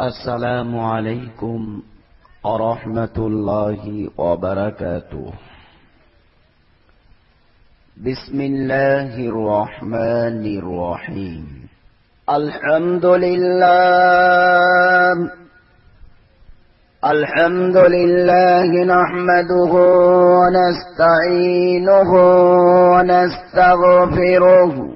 السلام عليكم ورحمة الله وبركاته. بسم الله الرحمن الرحيم. الحمد لله. الحمد لله نحمده ونستعينه ونستغفره.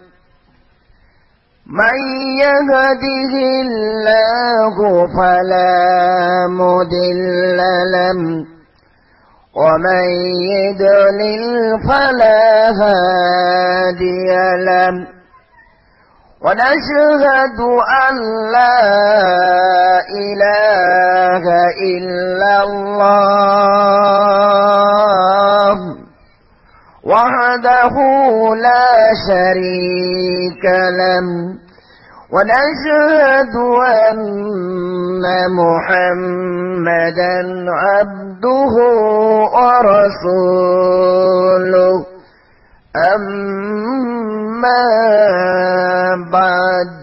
من يهده الله فلا مدل له ومن يدلل فلا هادي له. ونشهد أن لا إله إلا الله وحده لا شريك له. ونشهد أن محمدا عبده ورسوله. أما بعد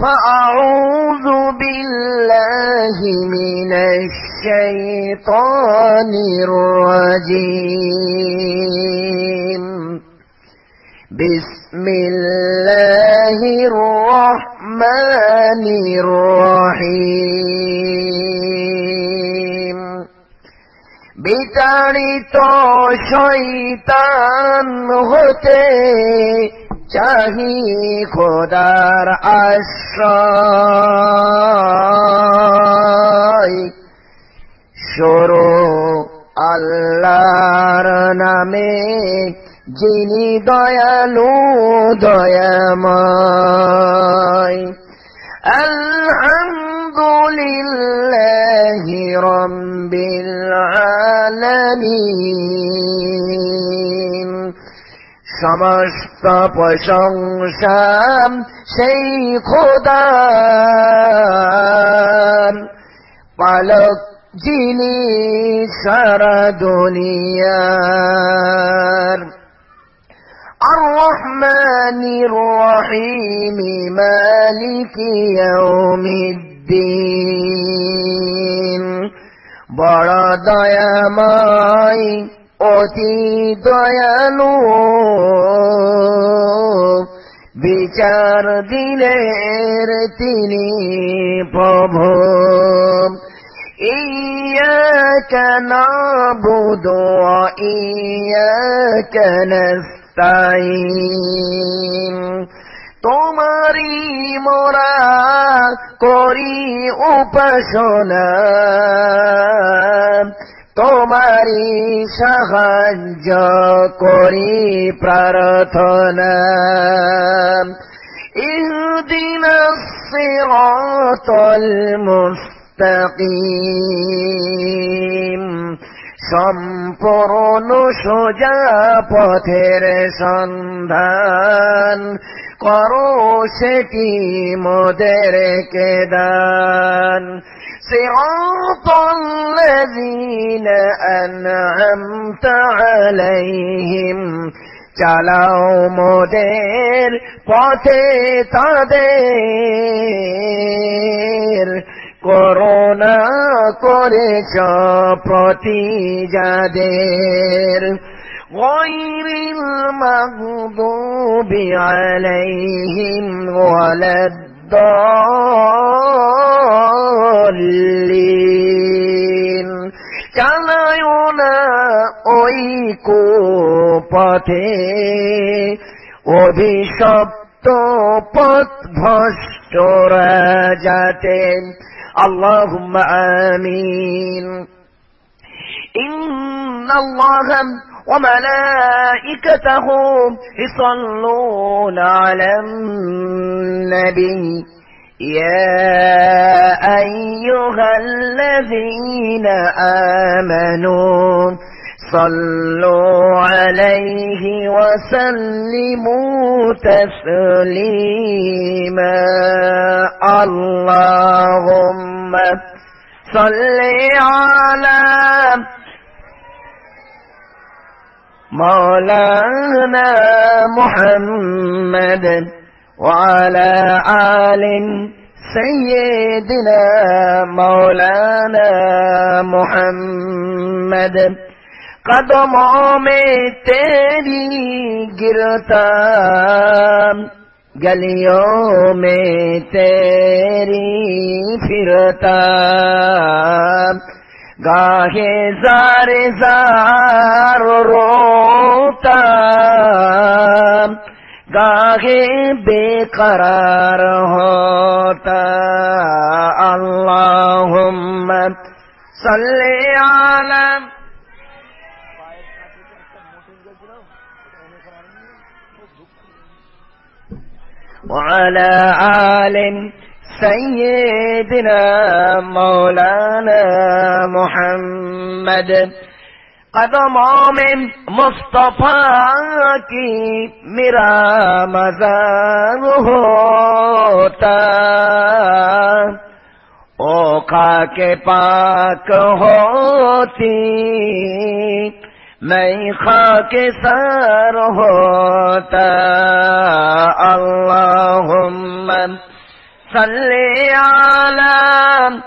فأعوذ بالله من الشيطان الرجيم. بسم الله الرحمن الرحيم বিতাড়িত শৈতান হতে চাহি খোদার আশ্রয় সরো আল্লাহর নামে যিনি দয়ালু দয়াময়। আলহামদুলিল্লাহি রব্বিল আলামিন। সমস্ত প্রশংসা সেই খোদা। পালক যিনি সারা দুনিয়ার الرحمن الرحيم مالك يوم الدين বড় দয়াময় অতি দয়ালু বিচার দিনের তিনি প্রভু إياك نعبد وإياك نستعين তোমারি মোরা করি উপাসনা। তোমারি সাহায্য করি প্রার্থনা। ইহদিন সিরাতাল মুস্তাকিম। সম্পূর্ণ সোজা পথের সন্ধান করো সেটি মোদের কেদান صراط الذين أنعمت عليهم চালাও মোদের পথে তাদের করোনা করেছ প্রতি যাদের غير المغضوب عليهم ولا الضالين চালায় না ওই পথে অভিশপ্ত পথ ভষ্টরা যাতে اللهم آمين إن الله وملائكته يصلون على النبي يا أيها الذين آمنوا صلوا عليه وسلموا تسليما. اللهم صل على مولانا محمد وعلى آل سيدنا مولانا محمد. قدموں میں تیری گرتا، گلیوں میں تیری پھرتا۔ گاہے زار زار روتا، گاہے بے قرار ہوتا۔ اللہم صلی علی وعلى آل سيدنا مولانا محمد. قدموں میں مصطفیٰ کی میرا مزار ہوتا. او کے پاک ہوتی. میں خاک سر ہوتا اللہم صلی علام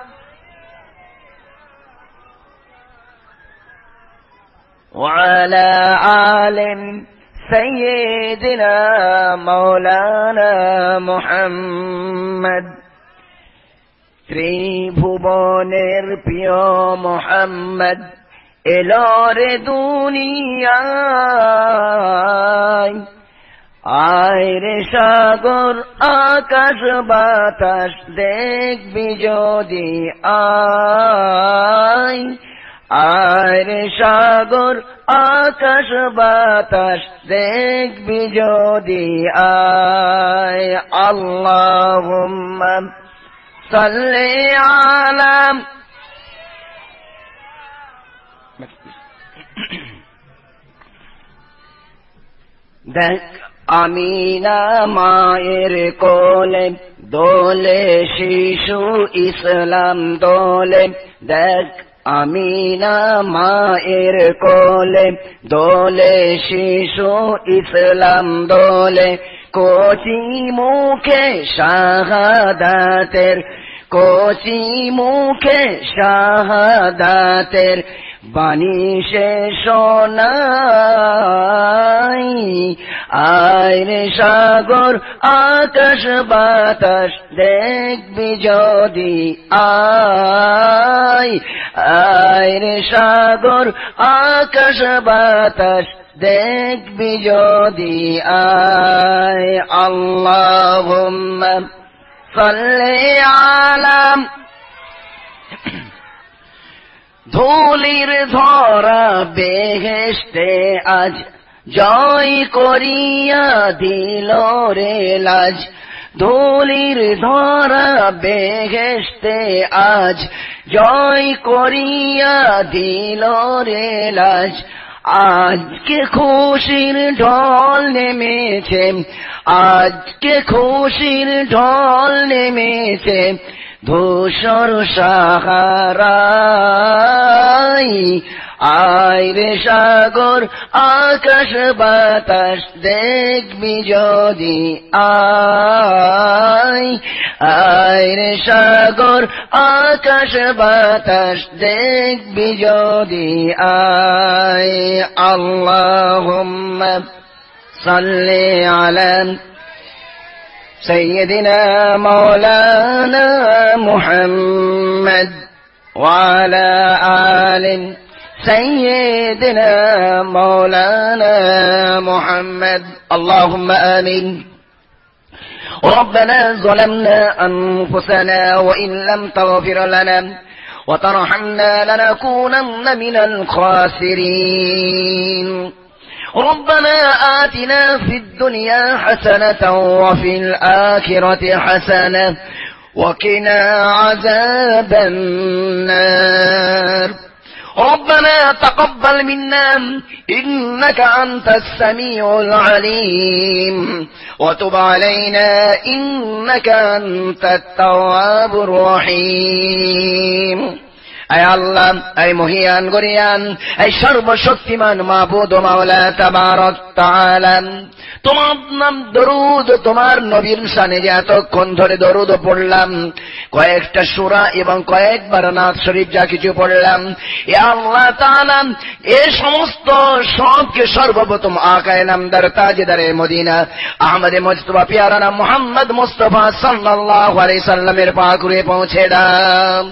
وعلى آل سيدنا مولانا محمد. ত্রিভুবনের بيو محمد. এলরে দুনিয়ায়। আয়রে সাগর, আকাশ, বাতাস, দেখবি যদি আয়। আয়রে সাগর, আকাশ, বাতাস, দেখবি যদি আয়। আল্লাহ সাল্লি আলাম দেখ আমিনা মায়ের কোলে, দোলে শিশু ইসলাম দোলে। দেখ আমিনা মায়ের কোলে, দোলে শিশু ইসলাম দোলে। কোচি মুখে শাহাদাতের, কোচি মুখে শাহাদাতের বাণী সে সোনাই আয়রে সাগর, আকাশ বাতাস, দেখবি যদি আয়। আয়রে সাগর, আকাশ বাতাস, দেখবি যদি আয়। আল্লাহ সাল্লি আলাম ধুলির ধরা বেহেস্তে আজ, জয় করিয়া দিল রে লাজ। ধুলির ধরা বেহেস্তে আজ, জয় করিয়া দিল রে লাজ। আজকে খুশির ঢল নেমেছে, আজকে খুশির ঢল নেমেছে। ধূসর সাহারাই আইরে সাগর, আকাশ বাতাস দেখবি যদি আই আইরে সাগর, আকাশ বাতাস দেখবি যদি আই আল্লাহ সাল্লি আলাম سيدنا مولانا محمد وعلى آل سيدنا مولانا محمد. اللهم آمين. ربنا ظلمنا أنفسنا وإن لم تغفر لنا وترحمنا لنكونن من الخاسرين. ربنا آتنا في الدنيا حسنة وفي الآخرة حسنة وقنا عذاب النار. ربنا تقبل منا إنك أنت السميع العليم. وتب علينا إنك أنت التواب الرحيم. আল্লাহ আয় মহিয়ান গরিয়ান আয় সর্বশক্তিমান মাবুদ মাওলা তাবারক তোমার নাম দরুদ, তোমার নবীর যে এতক্ষণ ধরে দরুদ পড়লাম, কয়েকটা সুরা এবং কয়েকবার নাথ শরীফ যা কিছু পড়লাম, এ আল্লাহ তাআলা এ সমস্ত সবকে সর্বপ্রথম আকায় নামদার তাজেদারে মদিনা, আহমদে মুস্তফা পিয়ারানা মোহাম্মদ মুস্তফা সাল্লাল্লাহু আলাইহি সাল্লামের পাকুরে পৌঁছে দাম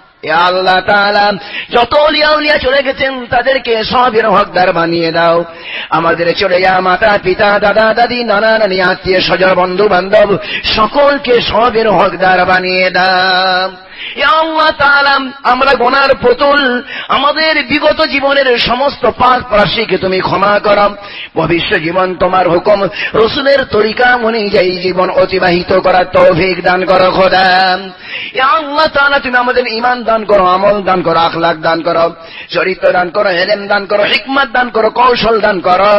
আল্লাহ যত উলিয়া উলিয়া চলে গেছেন, তাদেরকে সবের হকদার বানিয়ে দাও। আমাদের চলে যা, মাতা, পিতা, দাদা, দাদি, নানা, নানি, আত্মীয়, স্বজন, বন্ধু, বান্ধব, সকলকে সবের হকদার বানিয়ে দাও। আমরা গোনার পুতুল, আমাদের বিগত জীবনের সমস্ত পাক প্রাশিকে তুমি ক্ষমা করো। ভবিষ্য জীবন তোমার হুকুম, রসুলের তরিকা অনুযায়ী জীবন অতিবাহিত করার তৌফিক দান করো খোদা। তুমি আমাদের ইমান দান করো, আমল দান করো আখলাক দান করো, চরিত্র দান করো হেলেম দান করো, হিকমত দান করো, কৌশল দান করো।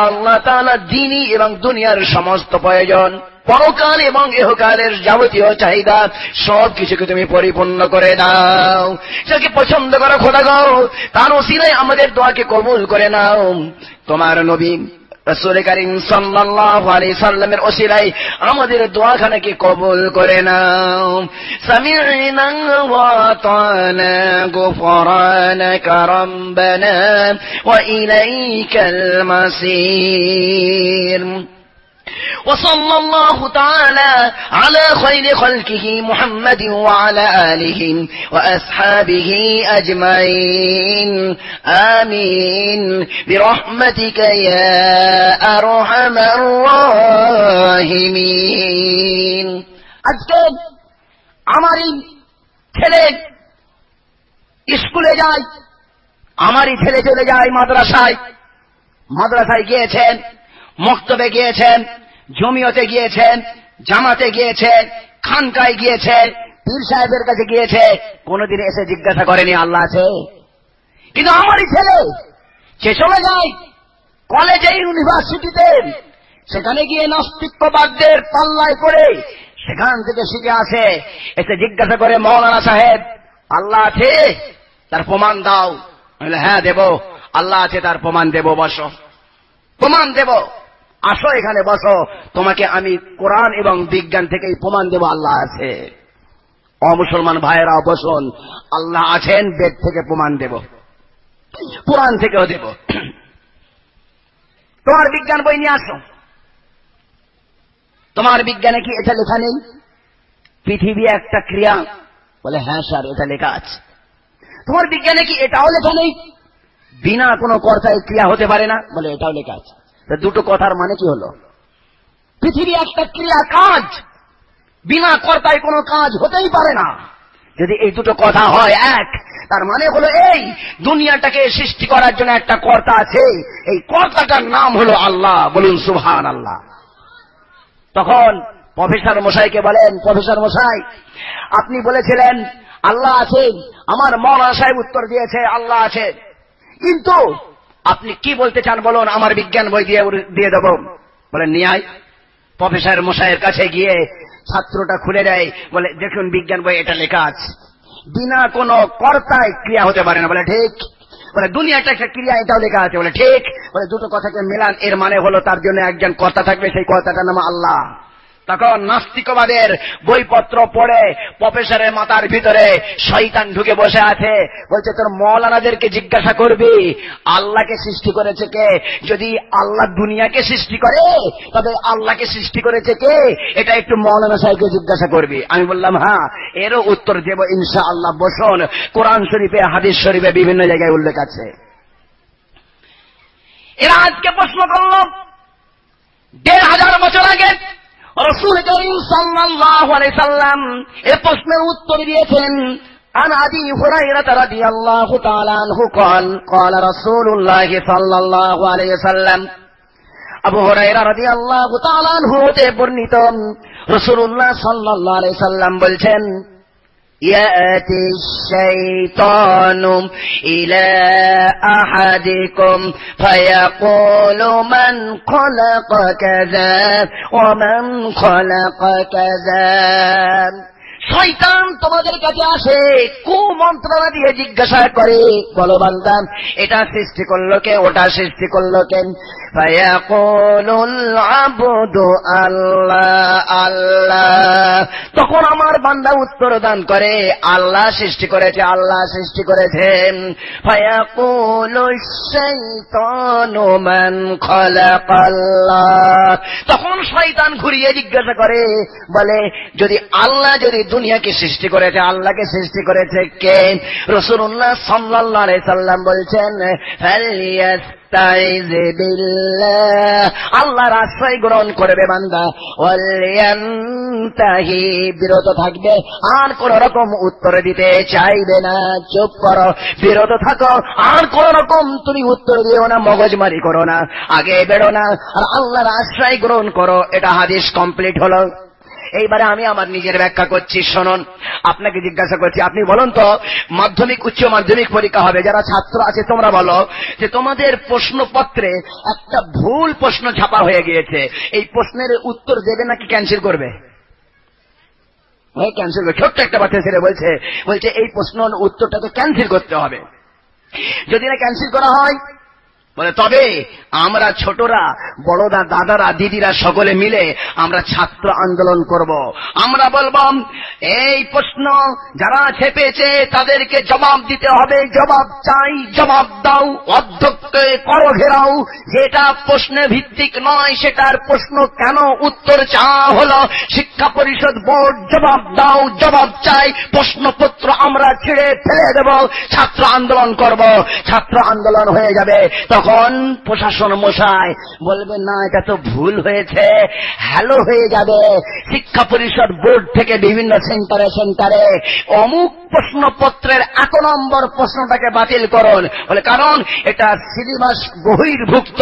আল্লাহ তাআলা দিনী এবং দুনিয়ার সমস্ত প্রয়োজন। পরকাল এবং এহকালের যাবতীয় চাহিদা সব কিছুকে তুমি পরিপূর্ণ করে দাও। যাকে পছন্দ করো, খোদা গাও তার ওসিলাই আমাদের দোয়াকে কবুল করে নাও। তোমার নবী রসুল করিম সাল্লাল্লাহু আলাইহি সাল্লামের ওসিলাই আমাদের দোয়াখানাকে কবুল করে নাও সামি'না ওয়া আতানা গুফরানাকা রাব্বানা ওয়া ইলাইকাল মাসির وصلى الله تعالى على خير خلقه محمد وعلى آله وأصحابه أجمعين آمين برحمتك يا أرحم الراحمين আজকে আমারই ছেলে স্কুলে যায় আমারই ছেলে চলে যায় মাদ্রাসায় মাদ্রাসায় গিয়েছেন মক্তবে গিয়েছেন, জমিয়তে গিয়েছেন, জামাতে গিয়েছেন, খানকায় গিয়েছে পীর সাহেবের কাছে গিয়েছে, কোনদিন এসে জিজ্ঞাসা করেনি, আল্লাহ আছে। কিন্তু আমারই ছেলে, সে চলে যায় কলেজে ইউনিভার্সিটিতে সেখানে গিয়ে নাস্তিকবাদদের পাল্লায় পড়ে, সেখান থেকে শিখে আসে, এসে জিজ্ঞাসা করে, মৌলানা সাহেব, আল্লাহ আছে? তার প্রমাণ দাও। হ্যাঁ দেব। আল্লাহ আছে, তার প্রমাণ দেব, বস। প্রমাণ দেব। আসো এখানে, বসো। তোমাকে আমি কোরআন এবং বিজ্ঞান থেকে প্রমাণ দেব, আল্লাহ আছে। অমুসলমান ভাইয়েরা, বসুন। আল্লাহ আছেন, বেদ থেকে প্রমাণ দেব। কোরআন থেকেও দেব। তোমার বিজ্ঞান বই নিয়ে আসো। তোমার বিজ্ঞানে কি এটা লেখা নেই? পৃথিবী একটা ক্রিয়া। বলে হ্যাঁ স্যার, এটা লেখা আছে। তোমার বিজ্ঞানে কি এটাও লেখা নেই? বিনা কোনো কর্তায় ক্রিয়া হতে পারে না। বলে, এটাও লেখা আছে। দুটো কথার মানে কি হলো? পৃথিবী একটা ক্রিয়া কাজ। বিনা কর্তায় কোনো কাজ হতেই পারে না। যদি এই দুটো কথা হয় এক, তার মানে হলো এই, দুনিয়াটাকে সৃষ্টি করার জন্য একটা কর্তা আছে। এই কর্তাটার নাম হলো আল্লাহ। বলুন সুহান আল্লাহ তখন প্রফেসর মশাইকে বলেন, প্রফেসর মশাই, আপনি বলেছিলেন, আল্লাহ আছেন। আমার মৌলানা সাহেব উত্তর দিয়েছে, আল্লাহ আছেন। কিন্তু আপনি কি বলতে চান বলুন, আমার বিজ্ঞান বই দিয়ে দিয়ে দেব। বলে নিয়াই, প্রফেসর মশাইয়ের কাছে গিয়ে ছাত্রটা খুলে দেয়, বলে, দেখুন বিজ্ঞান বই, এটা লেখা আছে। বিনা কোন কর্তায় ক্রিয়া হতে পারে না, বলে, ঠিক। বলে দুনিয়াটা একটা ক্রিয়া, এটাও লেখা আছে, বলে, ঠিক। বলে, দুটো কথাকে মেলান, এর মানে হলো তার জন্য একজন কর্তা থাকবে, সেই কর্তাটার নাম আল্লাহ। তখন নাস্তিকবাদের বইপত্র পড়ে প্রফেসরের মাথার ভিতরে শৈতান ঢুকে বসে আছে। বলছে, তোর মৌলানাদেরকে জিজ্ঞাসা করবি, আল্লাহকে সৃষ্টি করেছে কে? যদি আল্লাহ দুনিয়াকে সৃষ্টি করে, তবে আল্লাহকে সৃষ্টি করেছে কে? এটা একটু মৌলানা সাহেবকে জিজ্ঞাসা করবি। আমি বললাম হ্যাঁ এরও উত্তর দেব ইনশা আল্লাহ বসন, কোরআন শরীফে, হাদিস শরীফে বিভিন্ন জায়গায় উল্লেখ আছে। এরা আজকে প্রশ্ন করল, দেড় হাজার বছর আগে রসুল করিম সাল্লাহ সাল্লাম এ প্রশ্নের উত্তর দিয়েছেন عن أبي هريرة رضي الله تعالى عنه قال قال رسول الله صلى الله عليه وسلم আবু হরাইরা রাদি আল্লাহ তালান হতে বর্ণিত রসুল্লাহ সাল্লাহ আলাই সাল্লাম বলছেন يأتي الشيطان إلى أحدكم فيقول من خلق كذا ومن خلق كذا. শয়তান তোমাদের কাছে আসে কুমন্ত্রণা দিয়ে জিজ্ঞাসা করে। বলো বান্দাম এটা সৃষ্টি করল কে, ওটা সৃষ্টি করল কেন আল্লাহ আল্লাহ। তখন আমার বান্দা উত্তর দান করে, আল্লাহ সৃষ্টি করেছে, আল্লাহ সৃষ্টি করেছেন তখন শয়তান ঘুরিয়ে জিজ্ঞাসা করে, বলে, যদি আল্লাহ যদি দুনিয়াকে সৃষ্টি করেছে, আল্লাহকে সৃষ্টি করেছে কে? রসুল্লাহ সাল্লাহ সাল্লাম বলছেন আল্লাহর আশ্রয় গ্রহণ করবে বান্দা। তাহি বিরত থাকবে, আর কোন রকম উত্তর দিতে চাইবে না। চুপ করো, বিরত থাকো, আর কোন রকম তুমি উত্তর দিও না, মগজমারি করো না, আগে বেরো না। আর আল্লাহর আশ্রয় গ্রহণ করো, এটা হাদিস কমপ্লিট হলো। এইবারে আমি আমার নিজের ব্যাখ্যা করছি, শোনন। আপনাকে জিজ্ঞাসা করছি, আপনি বলুন তো, মাধ্যমিক, উচ্চ মাধ্যমিক পরীক্ষা হবে, যারা ছাত্র আছে তোমরা বলো যে তোমাদের প্রশ্নপত্রে একটা ভুল প্রশ্ন ছাপা হয়ে গিয়েছে। এই প্রশ্নের উত্তর দেবে নাকি ক্যান্সেল করবে? ক্যান্সেল করবে। ছোট্ট একটা বাচ্চা ছেলে বলছে বলছে, এই প্রশ্ন উত্তরটাকে ক্যান্সেল করতে হবে। যদি না ক্যান্সেল করা হয় বলে, তবে আমরা ছোটরা বড়দা দাদারা, দিদিরা সকলে মিলে আমরা ছাত্র আন্দোলন করব। আমরা বলব, এই প্রশ্ন যারা ছেপেছে তাদেরকে জবাব দিতে হবে। জবাব চাই, জবাব দাও অধ্যক্ষকে করো ঘেরাও। যেটা প্রশ্নে ভিত্তিক নয়, সেটার প্রশ্ন কেন উত্তর চাওয়া হলো? শিক্ষা পরিষদ বোর্ড জবাব দাও, জবাব চাই। প্রশ্নপত্র আমরা ছেড়ে ফেলে দেব। ছাত্র আন্দোলন করব। ছাত্র আন্দোলন হয়ে যাবে। তখন প্রশাসন মশাই বলবে, না, এটা তো ভুল হয়েছে। হ্যালো হয়ে যাবে। শিক্ষা পরিষদ বোর্ড থেকে বিভিন্ন সেন্টারে সেন্টারে অমুক প্রশ্নপত্রের এক নম্বর প্রশ্নটাকে বাতিল করুন। বলে, কারণ এটা সিলেবাস বহির্ভুক্ত।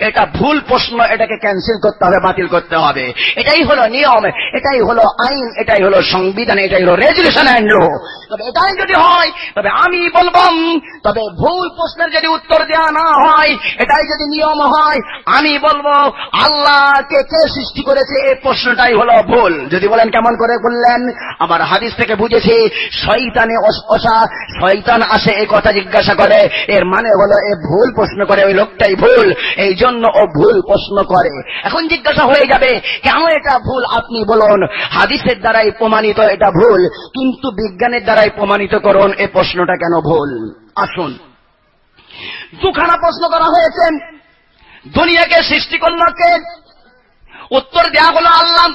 এটা ভুল প্রশ্ন, এটাকে ক্যান্সেল করতে হবে, বাতিল করতে হবে। এটাই হলো নিয়ম, এটাই হলো আইন, এটাই হলো সংবিধান, এটাই হলো রেজুলেশন অ্যান্ড লো। তবে এটাই যদি হয়, তবে আমি বলব, তবে ভুল প্রশ্নের যদি উত্তর দেওয়া না হয় এটাই যদি নিয়ম হয়, আমি বলব, আল্লাহকে কে সৃষ্টি করেছে? এই প্রশ্নটাই হলো ভুল। যদি বলেন কেমন করে বললেন, আবার হাদিস থেকে বুঝেছি, শয়তানে অসা শয়তান আসে এই কথা জিজ্ঞাসা করে, এর মানে হলো এ ভুল প্রশ্ন করে, ওই লোকটাই ভুল এই জন্য ও ভুল প্রশ্ন করে। এখন জিজ্ঞাসা হয়ে যাবে, কেন এটা ভুল আপনি বলুন। হাদিসের দ্বারাই প্রমাণিত এটা ভুল, কিন্তু বিজ্ঞানের দ্বারাই প্রমাণিত করুন, এ প্রশ্নটা কেন ভুল? আসুন। দুখানা প্রশ্ন করা হয়েছে। দুনিয়াকে সৃষ্টি করল কে? উত্তর দেয়া হলো আল্লাহ।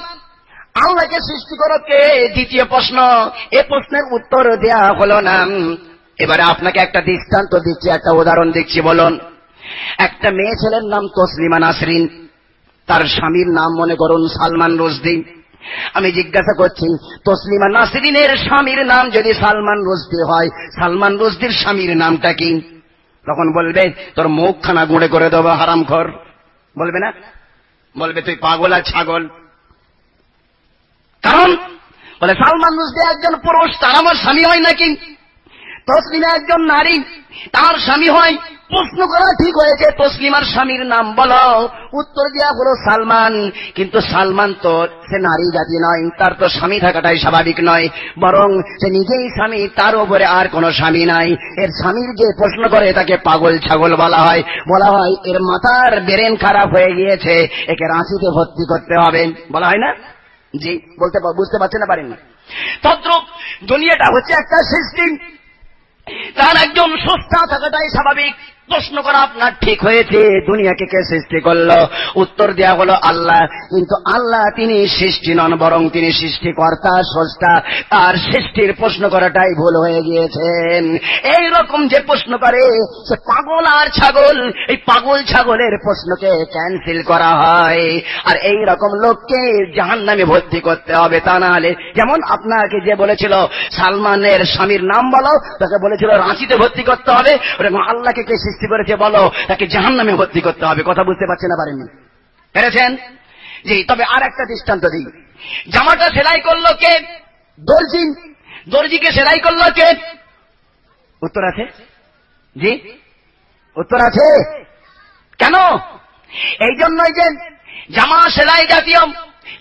আল্লাহকে সৃষ্টি করো কে? দ্বিতীয় প্রশ্ন, এ প্রশ্নের উত্তর দেয়া হলো না। এবারে আপনাকে একটা দৃষ্টান্ত দিচ্ছি, একটা উদাহরণ দিচ্ছি, বলুন। একটা মেয়ে ছেলের নাম তসলিমা নাসরিন। তার স্বামীর নাম মনে করুন সালমান রুজদি আমি জিজ্ঞাসা করছি, তসলিমা নাসরিনের স্বামীর নাম যদি সালমান রুজদি হয়, সালমান রুজদির স্বামীর নামটা কি? তখন বলবে, তোর মুখখানা গুঁড়ে করে দেবো হারাম খর বলবে না? বলবে, তুই পাগল আর ছাগল। কারণ, বলে, সালমান রুশদি একজন পুরুষ, তার আমার স্বামী হয় নাকি? তসলিমা একজন নারী, তার স্বামী হয় প্রশ্ন করা ঠিক হয়েছে, তসলিমার স্বামীর নাম বলো। উত্তর দেওয়া হলো সালমান। কিন্তু সালমান তো সে নারী জাতি নয়, তার তো স্বামী থাকাটাই স্বাভাবিক নয়। বরং সে নিজেই স্বামী, তার উপরে আর কোনো স্বামী নাই। এর স্বামীর যে প্রশ্ন করে তাকে পাগল ছাগল বলা হয় বলা হয় এর মাথার বেরেন খারাপ হয়ে গিয়েছে, একে রাঁচিতে ভর্তি করতে হবে। বলা হয় না? জি, বলতে বুঝতে পারছে না পারেন তদ্রুপ, দুনিয়াটা হচ্ছে একটা সিস্টেম। তার একজন সস্তা থাকাটাই স্বাভাবিক। প্রশ্ন করা আপনার ঠিক হয়েছে। দুনিয়াকে কে সৃষ্টি করল? উত্তর দেওয়া হলো আল্লাহ। কিন্তু আল্লাহ তিনি সৃষ্টি নন, বরং তিনি সৃষ্টিকর্তা, স্রষ্টা। তার সৃষ্টির প্রশ্ন করাটাই ভুল হয়ে গিয়েছেন। এই রকম যে প্রশ্ন করে, সে পাগল আর ছাগল। এই পাগল ছাগলের প্রশ্নকে ক্যান্সেল করা হয়। আর এই রকম লোককে জাহান নামে ভর্তি করতে হবে। তা না হলে যেমন আপনাকে যে বলেছিল, সালমানের স্বামীর নাম বলো, তাকে বলেছিল, রাঁচিতে ভর্তি করতে হবে। আল্লাহকে কে সৃষ্টি করেছে, বলো, তাকে জাহান নামে ভর্তি করতে হবে। কথা বুঝতে পারছে না পারেনি পেরেছেন? জি, তবে আর একটা দৃষ্টান্ত দিই। জামাটা সেলাই করল কে? দর্জি। দর্জিকে সেলাই করল কে? উত্তর আছে? জি? উত্তর আছে? কেন? এই জন্যই যে জামা সেলাই জাতীয়,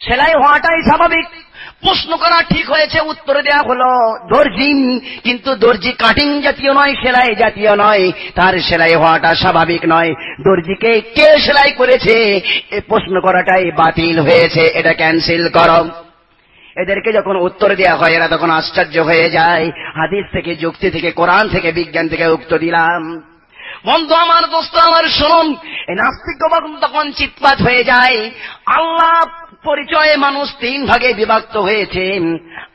সেলাই হওয়াটাই স্বাভাবিক। প্রশ্ন করা ঠিক হয়েছে, উত্তর দেওয়া হলো, দর্জি, কিন্তু দর্জি কাটিং জাতীয় নয়, সেলাই জাতীয় নয়। তার সেলাই হওয়াটা স্বাভাবিক নয়। দর্জিকে কে সেলাই করেছে? এ প্রশ্ন করাটাই বাতিল হয়েছে, এটা ক্যান্সেল করো। এদেরকে যখন উত্তর দেওয়া হয়, এরা তখন আশ্চর্য হয়ে যায়। হাদিস থেকে, যুক্তি থেকে, কোরআন থেকে, বিজ্ঞান থেকে উত্তর দিলাম। বন্ধু আমার, দোস্ত আমার, শুনুন, এই নাস্তিক তখন চিৎপাত হয়ে যায়। আল্লাহ পরিচয়ে মানুষ তিন ভাগে বিভক্ত হয়েছে।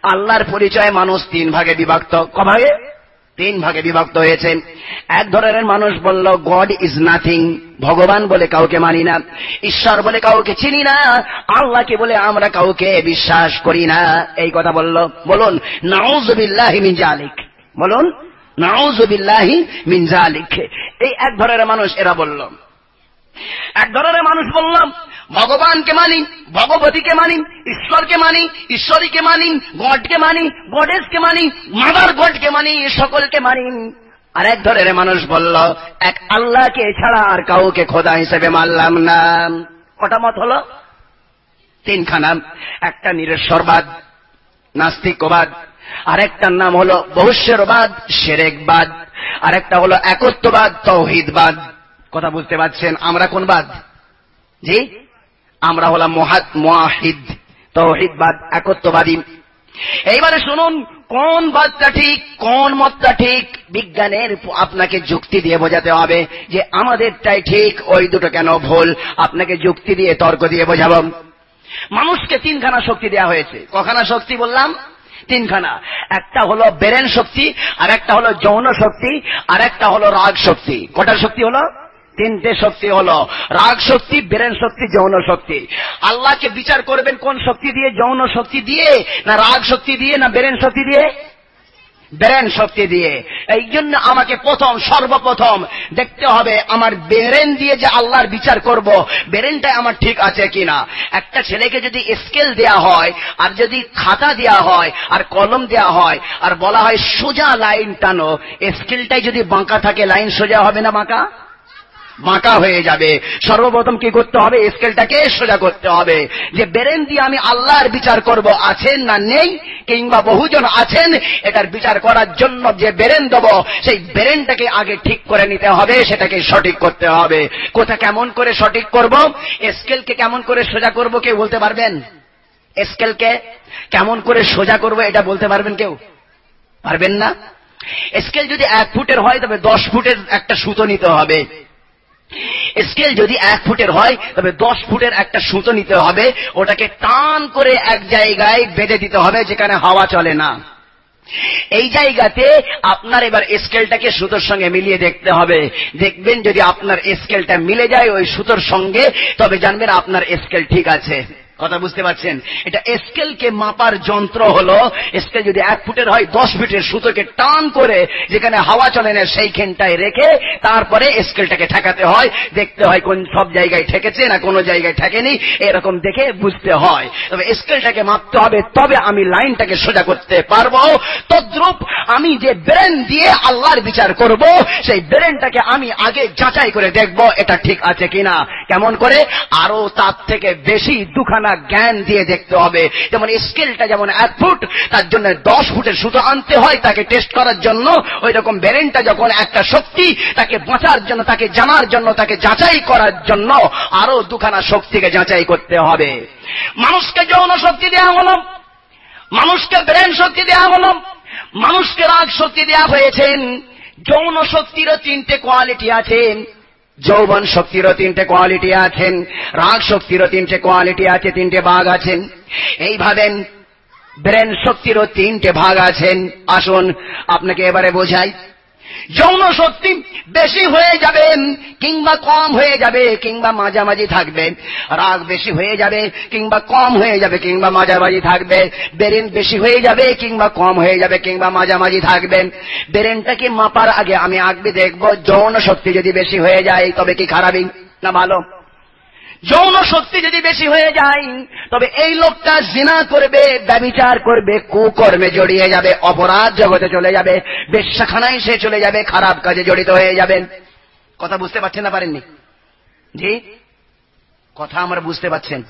আল্লাহর পরিচয়ে মানুষ তিন ভাগে বিভক্ত। কভাগে তিন ভাগে বিভক্ত হয়েছে। এক ধরনের মানুষ বলল গড ইজ নাথিং ভগবান বলে কাউকে মানি না। ঈশ্বর বলে কাউকে চিনি না। আল্লাহকে বলে আমরা কাউকে বিশ্বাস করি না। এই কথা বলল। বলুন নাউজবিল্লাহি বলুন নাউজবিল্লাহি মিন জালিক এই এক ধরনের মানুষ এরা বলল। এক ধরনের মানুষ বললাম ভগবানকে মানি, ভগবতীকে মানি, ঈশ্বরকে মানি, ঈশ্বরীকে মানি, গডকে মানি, গডেসকে মানি, মাদার গডকে মানি সকলকে মানি। আর এক ধরনের মানুষ বলল, এক আল্লাহকে ছাড়া আর কাউকে খোদা হিসেবে মানলাম না। কটা মত হল? তিনখানা। একটা নিরেশ্বরবাদ, নাস্তিকবাদ। আরেকটার নাম হল বহুশ্বরবাদ সেরেকবাদ। আরেকটা হল একত্ববাদ, তৌহিদবাদ। কথা বুঝতে পারছেন? আমরা কোন বাদ? জি? আমরা হলাম মহাদ মহিদ তৌহিদবাদ, একত্ববাদী। এইবারে শুনুন, কোন বাদটা ঠিক, কোন মতটা ঠিক? বিজ্ঞানের আপনাকে যুক্তি দিয়ে বোঝাতে হবে যে আমাদেরটাই ঠিক, ওই দুটো কেন ভুল? আপনাকে যুক্তি দিয়ে, তর্ক দিয়ে বোঝাব। মানুষকে তিনখানা শক্তি দেওয়া হয়েছে। কখানা শক্তি বললাম? তিনখানা। একটা হলো বেরেন শক্তি, আর একটা হলো যৌন শক্তি, আর একটা হলো রাগ শক্তি। কটা শক্তি হলো? তিনটে শক্তি হলো, রাগ শক্তি, বেরেন শক্তি, যৌন শক্তি। আল্লাহকে বিচার করবেন কোন শক্তি দিয়ে, যৌন শক্তি দিয়ে, না রাগ শক্তি দিয়ে, না বেরেন শক্তি দিয়ে? বেরেন শক্তি দিয়ে। এই জন্য আমাকে প্রথম, সর্বপ্রথম দেখতে হবে, আমার বেরেন দিয়ে যে আল্লাহর বিচার করব বেরেনটা আমার ঠিক আছে কিনা। একটা ছেলেকে যদি স্কেল দেয়া হয়, আর যদি খাতা দেয়া হয়, আর কলম দেয়া হয়, আর বলা হয় সোজা লাইন টানো, স্কেলটাই যদি বাঁকা থাকে, লাইন সোজা হবে না বাঁকা? বাঁকা হয়ে যাবে। সর্বপ্রথম কি করতে হবে? স্কেলটাকে সোজা করতে হবে। যে বেরেন দিয়ে আমি আল্লাহর বিচার করব, আছেন না নেই, কিংবা বহুজন আছেন, এটার বিচার করার জন্য যে বেরেন দেব, সেই বেরেনটাকে আগে ঠিক করে নিতে হবে, সেটাকে সঠিক করতে হবে। কোথা কেমন করে সঠিক করব? স্কেলকে কেমন করে সোজা করব কেউ বলতে পারবেন? স্কেলকে কেমন করে সোজা করব এটা বলতে পারবেন কেউ? পারবেন না? স্কেল যদি এক ফুটের হয়, তবে দশ ফুটের একটা সুতো নিতে হবে। স্কেল যদি এক ফুটের হয়, তবে দশ ফুটের একটা সুতো নিতে হবে। ওটাকে টান করে এক জায়গায় বেঁধে দিতে হবে, যেখানে হাওয়া চলে না। এই জায়গাতে আপনার এবার স্কেলটাকে সুতোর সঙ্গে মিলিয়ে দেখতে হবে। দেখবেন যদি আপনার স্কেলটা মিলে যায় ওই সুতোর সঙ্গে, তবে জানবেন আপনার স্কেল ঠিক আছে। কথা বুঝতে পারছেন? এটা স্কেলকে মাপার যন্ত্র হলো স্কেল যদি এক ফুটের হয়, দশ ফিটের সুতোকে টান করে যেখানে হাওয়া চলে না সেইখানটায় রেখে তারপরে স্কেলটাকে ঠেকাতে হয়। দেখতে হয় কোন সব জায়গায় ঠেকেছে না কোনো জায়গায় ঠেকেনি, এরকম দেখে বুঝতে হয়। তবে স্কেলটাকে মাপতে হবে, তবে আমি লাইনটাকে সোজা করতে পারব। তদ্রুপ আমি যে ব্রেন দিয়ে আল্লাহর বিচার করব, সেই ব্রেনটাকে আমি আগে যাচাই করে দেখব, এটা ঠিক আছে কিনা। কেমন করে? আরও তার থেকে বেশি দুখানা না জ্ঞান দিয়ে দেখতে হবে। যেমন স্কেলটা যেমন এক ফুট, তার জন্য দশ ফুটের সুতো আনতে হয় তাকে টেস্ট করার জন্য। ওই রকম ব্রেনটা যখন একটা শক্তি, তাকে বাঁচার জন্য, তাকে জানার জন্য, তাকে যাচাই করার জন্য আরও দুখানা শক্তিকে যাচাই করতে হবে। মানুষকে যৌন শক্তি দেওয়া হল। মানুষকে ব্রেন শক্তি দেওয়া হল। মানুষকে রাগ শক্তি দেওয়া হয়েছেন যৌন শক্তিরও তিনটে কোয়ালিটি আছে। যৌবন শক্তিরও তিনটে কোয়ালিটি আছেন, রাগ শক্তিরও তিনটে কোয়ালিটি আছে, তিনটে ভাগ আছেন। এইভাবে ব্রেন শক্তিরও তিনটে ভাগ আছেন। আসুন, আপনাকে এবারে বোঝাই। যৌন শক্তি বেশি হয়ে যাবে, কিংবা কম হয়ে যাবে, কিংবা মাঝামাঝি থাকবে। রাগ বেশি হয়ে যাবে, কিংবা কম হয়ে যাবে, কিংবা মাঝামাঝি থাকবে। বেরেন বেশি হয়ে যাবে, কিংবা কম হয়ে যাবে, কিংবা মাঝামাঝি থাকবে। বেরেনটাকে মাপার আগে আমি আগবে দেখব। যৌন শক্তি যদি বেশি হয়ে যায়, তবে কি খারাপই না ভালো? যৌন শক্তি যদি বেশি হয়ে যায়, তবে এই লোকটা জিনা করবে, ব্যবিচার করবে, কুকর্মে জড়িয়ে যাবে, অপরাধ জগতে চলে যাবে, বেশ্যাখানায় সে চলে যাবে, খারাপ কাজে জড়িত হয়ে যাবেন। কথা বুঝতে পারছেন না পারেননি? জি? কথা আমার বুঝতে পারছেন।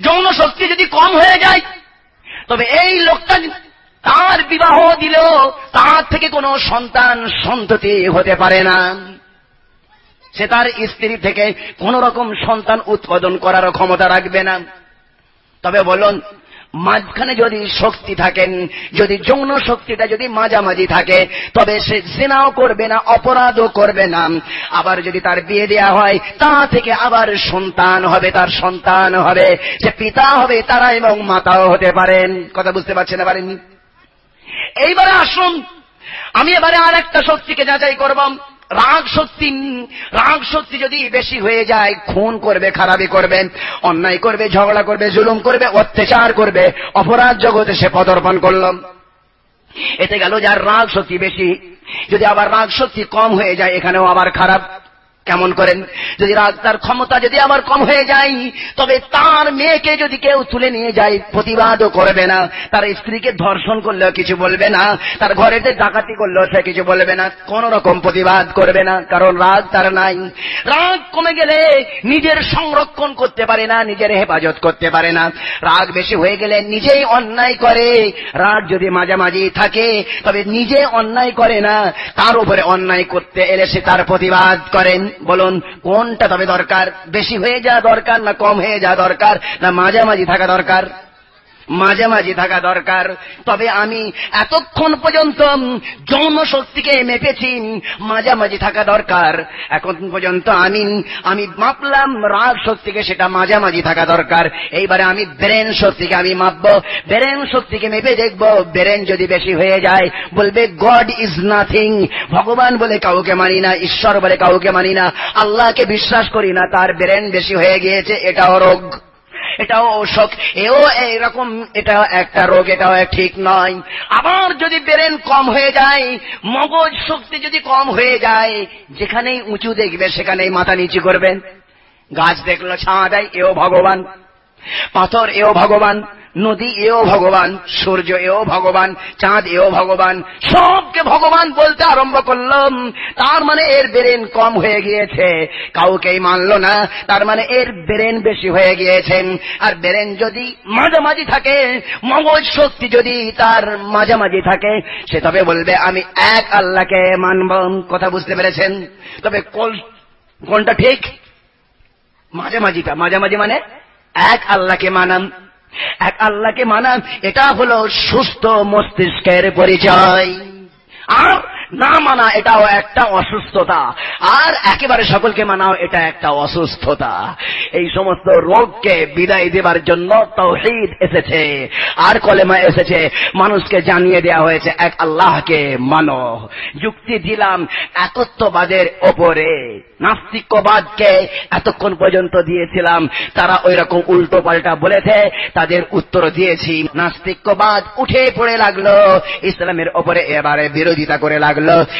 যৌন শক্তি যদি কম হয়ে যায়, তবে এই লোকটা তার বিবাহ দিলেও তার থেকে কোনো সন্তান সন্ততি হতে পারে না। সে তার স্ত্রী থেকে কোন রকম সন্তান উৎপাদন করার ক্ষমতা রাখবে না। তবে বলুন, মাঝখানে যদি শক্তি থাকেন, যদি যৌন শক্তিটা যদি মাঝামাঝি থাকে, তবে সে জেনাও করবে না, অপরাধও করবে না। আবার যদি তার বিয়ে দেওয়া হয়, তা থেকে আবার সন্তান হবে, তার সন্তান হবে। সে পিতা হবে, তারা এবং মাতাও হতে পারেন। কথা বুঝতে পারছেন পারেননি এইবারে আসুন, আমি এবারে আর একটা শক্তিকে যাচাই করব। রাগ শক্তি রাগ শক্তি যদি বেশি হয়ে যায়, খুন করবে, খারাপি করবে, অন্যায় করবে, ঝগড়া করবে, জুলুম করবে, অত্যাচার করবে, অপরাধ জগতে সে পদর্পণ করল। এতে গেল যার রাগ শক্তি বেশি। যদি আবার রাগ শক্তি কম হয়ে যায়, এখানেও আবার খারাপ। কেমন করেন? যদি রাগ তার ক্ষমতা যদি আমার কম হয়ে যায়, তবে তার মেয়েকে যদি কেউ তুলে নিয়ে যায়, প্রতিবাদও করবে না। তার স্ত্রীকে ধর্ষণ করলেও কিছু বলবে না। তার ঘরেতে ডাকাতি করলেও সে কিছু বলবে না। কোন রকম প্রতিবাদ করবে না, কারণ রাগ তার নাই। রাগ কমে গেলে নিজের সংরক্ষণ করতে পারে না, নিজের হেফাজত করতে পারে না। রাগ বেশি হয়ে গেলে নিজেই অন্যায় করে। রাগ যদি মাঝামাঝি থাকে, তবে নিজে অন্যায় করে না। তার উপরে অন্যায় করতে এলে সে তার প্রতিবাদ করেন। বলুন, কোনটা তবে দরকার? বেশি হয়ে যাওয়া দরকার না কম হয়ে যাওয়া দরকার? না মাঝামাঝি থাকা দরকার? মাঝামাঝি থাকা দরকার। তবে আমি এতক্ষণ পর্যন্ত যৌন শক্তিকে মেপেছি, মাঝামাঝি থাকা দরকার। এখন পর্যন্ত আমি আমি মাপলাম রাগ শক্তিকে সেটা মাঝামাঝি থাকা দরকার। এইবারে আমি ব্রেন শক্তিকে আমি মাপবো। ব্রেন শক্তিকে মেপে দেখব। ব্রেন যদি বেশি হয়ে যায়, বলবে গড ইজ নাথিং ভগবান বলে কাউকে মানি না, ঈশ্বর বলে কাউকে মানি না, আল্লাহকে বিশ্বাস করি না, তার ব্রেন বেশি হয়ে গিয়েছে এটাও রোগ এটাও অসুখ এও এইরকম এটা একটা রোগ, এটাও ঠিক নয়। আবার যদি ব্রেন কম হয়ে যায়, মগজ শক্তি যদি কম হয়ে যায়, যেখানেই উঁচু দেখবে, সেখানেই মাথা নিচু করবেন গাছ দেখল ছাঁ দেয় এও ভগবান। পাথর এও ভগবান, নদী এও ভগবান, সূর্য এও ভগবান, চাঁদ এও ভগবান, সবকে ভগবান বলতে আরম্ভ করলাম। তার মানে এর বেরেন কম হয়ে গিয়েছে। কাউকেই মানল না, তার মানে এর বেরেন বেশি হয়ে গিয়েছেন। আর বেরেন যদি মাঝামাঝি থাকে, মগজ শক্তি যদি তার মাঝামাঝি থাকে, সে তবে বলবে, আমি এক আল্লাহকে মানব কথা বুঝতে পেরেছেন? তবে কোনটা ঠিক? মাঝামাঝিটা, মাঝামাঝি মানে এক আল্লাহকে মানান এক আল্লাহকে মানান এটা হলো সুস্থ মস্তিষ্কের পরিচয়। আর না মানা, এটাও একটা অসুস্থতা। আর একেবারে সকলকে মানাও, এটা একটা অসুস্থতা। এই সমস্ত রোগকে বিদায় দেবার জন্য তৌহিদ এসেছে। আর কলেমা এসেছে, মানুষকে জানিয়ে দেওয়া হয়েছে, এক আল্লাহকে মানো। যুক্তি দিলাম একত্ববাদের ওপরে। নাস্তিক্যবাদকে এতক্ষণ পর্যন্ত দিয়েছিলাম, তারা ওই রকম উল্টো পাল্টা বলেছে, তাদের উত্তর দিয়েছি। নাস্তিক্যবাদ উঠে পড়ে লাগল, ইসলামের ওপরে এবারে বিরোধিতা করে লাগল।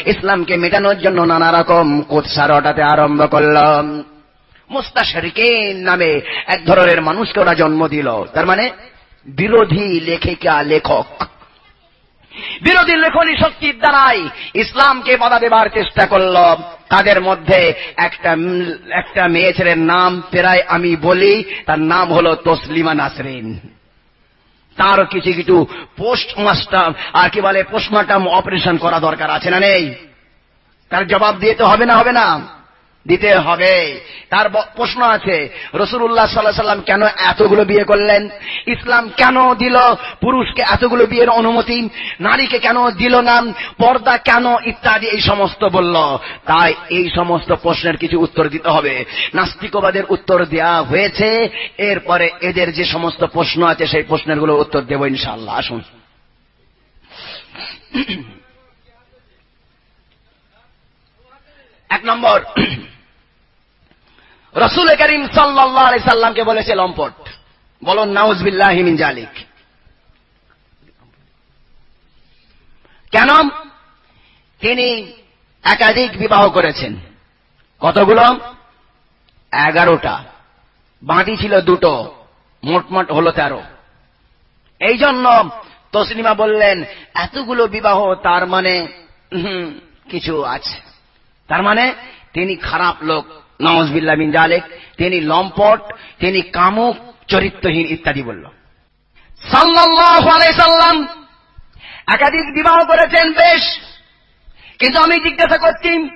ইসলামকে মেটানোর জন্য নানা রকম কোৎসা রটাতে আরম্ভ করল। মুস্তাশরিকেন নামে এক ধরনের মানুষকে ওরা জন্ম দিল। তার মানে বিরোধী লেখিকা, লেখক। বিরোধী লেখনী শক্তির দ্বারাই ইসলামকে বাধা দেবার চেষ্টা করল। তাদের মধ্যে একটা একটা মেয়ে ছেলের নাম প্রায় আমি বলি, তার নাম হল তসলিমা নাসরিন। তারও কিছু কিছু পোস্ট মাস্টার আর কি বলে, পোস্টমার্টাম অপারেশন করা দরকার আছে না নেই? তার জবাব দিয়ে তো হবে না হবে না। দিতে হবে। তার প্রশ্ন আছে রসুল্লাহ সাল্লাহ সাল্লাম কেন এতগুলো বিয়ে করলেন? ইসলাম কেন দিল? পুরুষকে এতগুলো বিয়ের অনুমতি? নারীকে কেন দিল না? পর্দা কেন? ইত্যাদি এই সমস্ত বলল। তাই এই সমস্ত প্রশ্নের কিছু উত্তর দিতে হবে। নাস্তিকবাদের উত্তর দেওয়া হয়েছে। এরপরে এদের যে সমস্ত প্রশ্ন আছে, সেই প্রশ্নেরগুলো উত্তর দেব ইনশাল্লাহ আসুন। এক নম্বর রসুল করিম সাল্লাহ সাল্লামকে বলেছে লম্পট। বলুন, নাউজবিল্লাহ হিমিন জালিক। কেন? তিনি একাধিক বিবাহ করেছেন। কতগুলো? এগারোটা। বাঁধি ছিল দুটো। মোটমোট হল তেরো। এই জন্য তসলিমা বললেন, এতগুলো বিবাহ, তার মানে কিছু আছে। তার মানে তিনি খারাপ লোক নওয়াজবিল্লা বিন জালেক তিনি লম্পট, তিনি কামুক, চরিত্রহীন ইত্যাদি বলল। সাল্লাম একাধিক বিবাহ করেছেন, বেশ। কিন্তু আমি জিজ্ঞাসা করছি,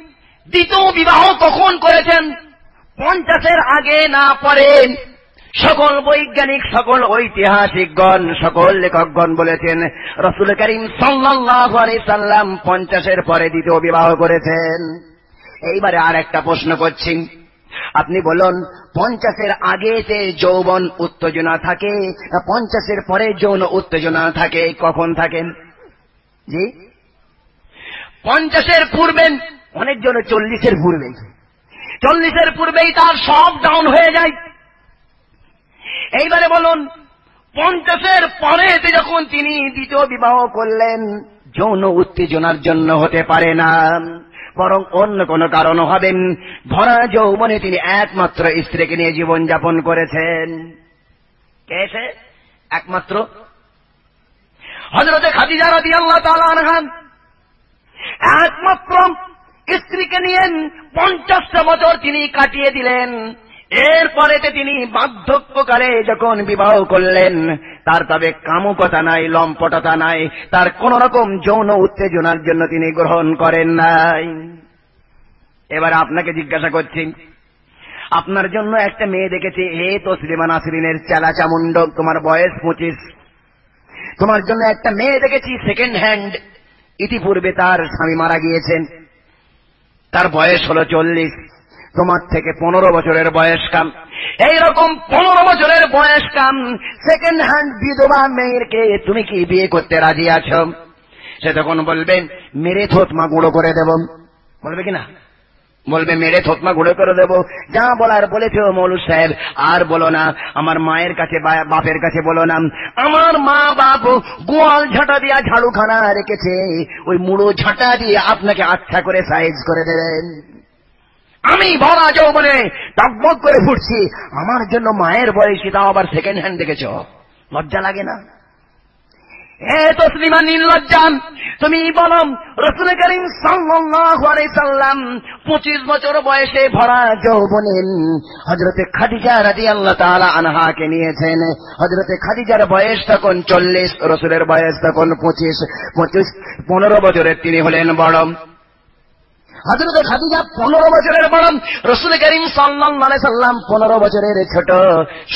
দ্বিতীয় বিবাহ কখন করেছেন? পঞ্চাশের আগে না পরে সকল বৈজ্ঞানিক, সকল ঐতিহাসিকগণ, সকল লেখকগণ বলেছেন, রসুল করিম সাল্লাহ সাল্লাম পঞ্চাশের পরে দ্বিতীয় বিবাহ করেছেন। এইবারে আর একটা প্রশ্ন করছি। আপনি বলুন, পঞ্চাশের আগেতে যৌবন উত্তেজনা থাকে, পঞ্চাশের পরে যৌন উত্তেজনা থাকে, কখন থাকেন জি? পঞ্চাশের পূর্বে অনেকজন চল্লিশের পূর্বে চল্লিশের পূর্বেই তার সব ডাউন হয়ে যায়। এইবারে বলুন, পঞ্চাশের পরে যখন তিনি দ্বিতীয় বিবাহ করলেন, যৌন উত্তেজনার জন্য হতে পারে না। বরং অন্য কোন কারণ হবেন। ভরা যৌবনে তিনি একমাত্র স্ত্রীকে নিয়ে জীবন যাপন করেছেন। কে একমাত্র? হজরতে খাদিজা রাদি আল্লাহ তালান একমাত্র স্ত্রীকে নিয়ে পঞ্চাশটা বছর তিনি কাটিয়ে দিলেন। এরপরেতে তিনি বার্ধক্যকালে যখন বিবাহ করলেন, তার তবে কামুকতা নাই, লম্পটতা নাই, তার কোন রকম যৌন উত্তেজনার জন্য তিনি গ্রহণ করেন নাই। এবার আপনাকে জিজ্ঞাসা করছি, আপনার জন্য একটা মেয়ে দেখেছি হে তসলিমা নাসরিনের চেলা চামুন্ড তোমার বয়স পঁচিশ। তোমার জন্য একটা মেয়ে দেখেছি সেকেন্ড হ্যান্ড ইতিপূর্বে তার স্বামী মারা গিয়েছেন। তার বয়স হল চল্লিশ। তোমার থেকে পনেরো বছরের বয়স কাম। এইরকম পনেরো বছরের বয়স কাম। সেকেন্ড হ্যান্ড বিধবা মেয়েরকে তুমি কি বিয়ে করতে রাজি আছো? সে তখন বলবেন মেরে থোতমা গুঁড়ো করে দেব। বলবে কিনা বলবে, মেরে থতমা গুঁড়ো করে দেবো। যা বলার বলেছে মৌলু সাহেব। আর বলো না, আমার মায়ের কাছে বাপের কাছে বলো না। আমার মা বাপ গোয়াল ঝাঁটা দিয়া ঝাড়ুখানা রেখেছে। ওই মুড়ো ঝাঁটা দিয়ে আপনাকে আচ্ছা করে সাইজ করে দেবেন। আমি ভরা যৌবনে টকবক করে ফুটছি। আমার জন্য মায়ের বয়সী, তাও আবার সেকেন্ড হ্যান্ড দেখেছ। লজ্জা লাগে না? হে তসলিমা নির্লজ্জান, তুমি বলো রসুল করিম সাল্লাম পঁচিশ বছর বয়সে ভরা যৌবনেন হজরতে খাদিজা রাজি আল্লাহ তালা আনহাকে নিয়েছেন। হজরতে খাদিজার বয়স তখন চল্লিশ, রসুলের বয়স তখন পঁচিশ পঁচিশ, পনেরো বছরের তিনি হলেন বড়। হজরত খাদিজা পনেরো বছরের বড়। রসুল করিম সাল্লাম পনেরো বছরের ছোট।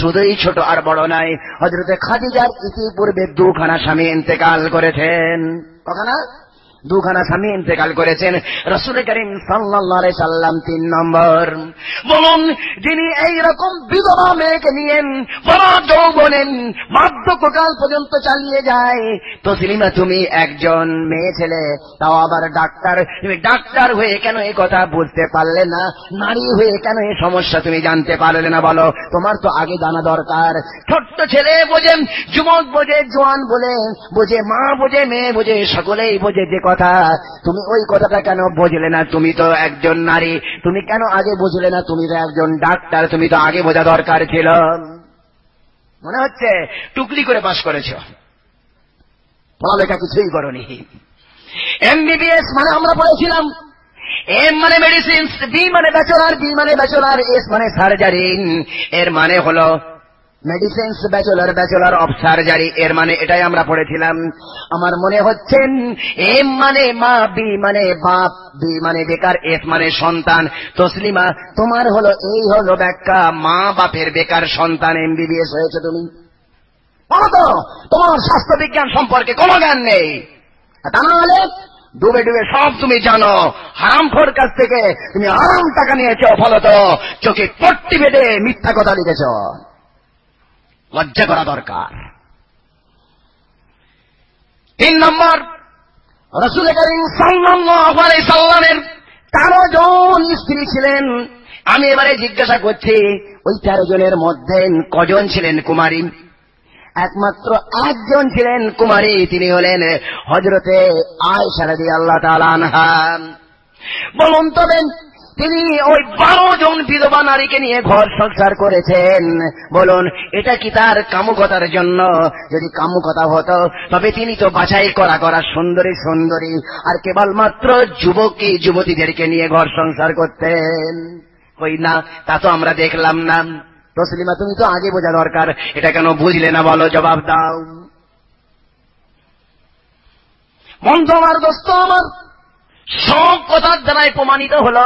শুধুই ছোট আর বড় নাই হজরত খাদিজার ইতিপূর্বে দুখানা স্বামী ইন্তেকাল করেছেন। কখানা? দুখানা স্বামী ইন্তেকাল করেছেন। রসুল করিম সাল্লাহ সাল্লাম তিন নম্বর। বলুন, যিনি এইরকম বিধবা মেয়েকে নিয়েন বড় যৌবনেন বার্ধক্যকাল পর্যন্ত চালিয়ে যায়, তো সিলিমা তুমি একজন মেয়ে ছেলে, তাও আবার ডাক্তার। তুমি ডাক্তার হয়ে কেন এই কথা বুঝতে পারলে না? নারী হয়ে কেন এই সমস্যা তুমি জানতে পারলে না বলো? তোমার তো আগে জানা দরকার। ছোট্ট ছেলে বোঝেন যুবক বোঝে, জোয়ান বলে বোঝে মা বোঝে, মেয়ে বোঝে, সকলেই বোঝে যে কথা। তুমি ওই কথাটা কেন বুঝলে না? তুমি তো একজন নারী। তুমি কেন আগে বুঝলে না? তুমি তো একজন ডাক্তার। তুমি তো আগে বোঝা দরকার ছিল। মনে হচ্ছে টুকলি করে পাশ করেছ। পড়ালেখা কিছুই করনি। এমবিবিএস মানে আমরা পড়েছিলাম। এম মানে মেডিসিন বি মানে ব্যাচলার বি মানে ব্যাচলার এস মানে সার্জারি এর মানে হলো medicines bachelor bachelor of surgery এর মানে এটাই আমরা পড়েছিলাম। আমার মনে হচ্ছেন এম মানে মা, বি মানে বাপ, বি মানে বেকার, এফ মানে সন্তান। তসলিমা তোমার হলো, এই হলো ব্যাখ্যা, মা বাপের বেকার সন্তান এমবিবিএস হয়েছে তুমি। তোমার স্বাস্থ্য বিজ্ঞান সম্পর্কে কোনো জ্ঞান নেই। তা নাহলে ডুবে ডুবে সব তুমি জানো। হারামখোর কাছ থেকে তুমি আরাম টাকা নিয়েছ ফলত চোখে পট্টি বেঁধে মিথ্যা কথা লিখেছ। লজ্জা করা দরকার। তিন নম্বর, রসুল করিম সাল্লামের তেরো জন স্ত্রী ছিলেন। আমি এবারে জিজ্ঞাসা করছি, ওই তেরো জনের মধ্যে কজন ছিলেন কুমারী? একমাত্র একজন ছিলেন কুমারী, তিনি হলেন হজরতে আয় সারাদি আল্লাহ বলুন তবে তিনি ওই বারো জন বিধবা নারীকে নিয়ে ঘর সংসার করেছেন। বলুন, এটা কি তার কামুকতার জন্য? যদি কামুকতা হতো, তবে তিনি তো বাছাই করা করা সুন্দরী সুন্দরী। আর কেবলমাত্র যুবকী যুবতীদেরকে নিয়ে ঘর সংসার করতেন। ওই না, তা তো আমরা দেখলাম না। তসলিমা তুমি তো আগে বোঝা দরকার। এটা কেন বুঝলে না বলো, জবাব দাও। বন্ধ আমার দোস্ত আমার। সব কথার দ্বারাই প্রমাণিত হল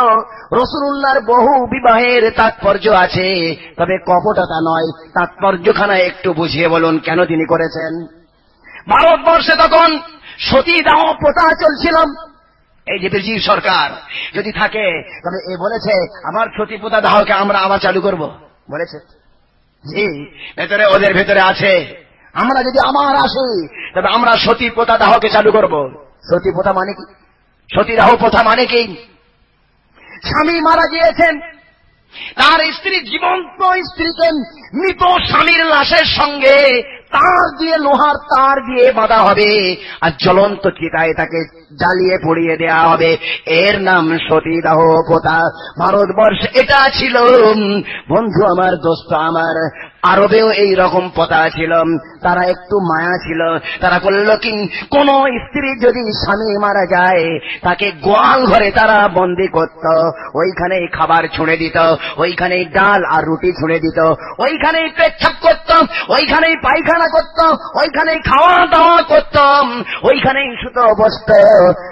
রসুল্লাহর বহু বিবাহের তাৎপর্য আছে। তবে কপটতা নয়, তাৎপর্যখানা একটু বুঝিয়ে বলুন, কেন তিনি করেছেন? ভারতবর্ষে তখন সতীদাহ প্রথা চলছিল। এই যে ব্রিটিশ সরকার যদি থাকে, তবে এ বলেছে, আমার সতী প্রথা দাহকে আমরা আবার চালু করব। বলেছে। জি, ভেতরে ওদের ভেতরে আছে। আমরা যদি আমার আসি, তবে আমরা সতী প্রথা দাহকে চালু করব। সতী প্রথা মানে কি? সতীদাহ প্রথা মানে কি? স্বামী মারা গিয়েছেন, তার স্ত্রী জীবন্ত স্ত্রীকে মৃত স্বামীর লাশের সঙ্গে তার দিয়ে লোহার তার দিয়ে বাঁধা হবে আর জ্বলন্ত চিতায় তাকে জ্বালিয়ে পড়িয়ে দেয়া হবে। এর নাম সতীদাহ প্রথা। ভারতবর্ষ এটা ছিল। বন্ধু আমার, দোস্ত আমার আরবেও এই রকম পতা ছিল। তারা একটু মায়া ছিল। তারা করল কি, কোন স্ত্রী যদি স্বামী মারা যায়, তাকে গোয়াল ঘরে তারা বন্দি করত। ওইখানেই খাবার ছুঁড়ে দিত, ওইখানেই ডাল আর রুটি ছুঁড়ে দিত, ওইখানেই পেচ্ছাপ করত, ওইখানেই পায়খানা করত, ওইখানেই খাওয়া দাওয়া করতাম ওইখানেই সুতো বসত।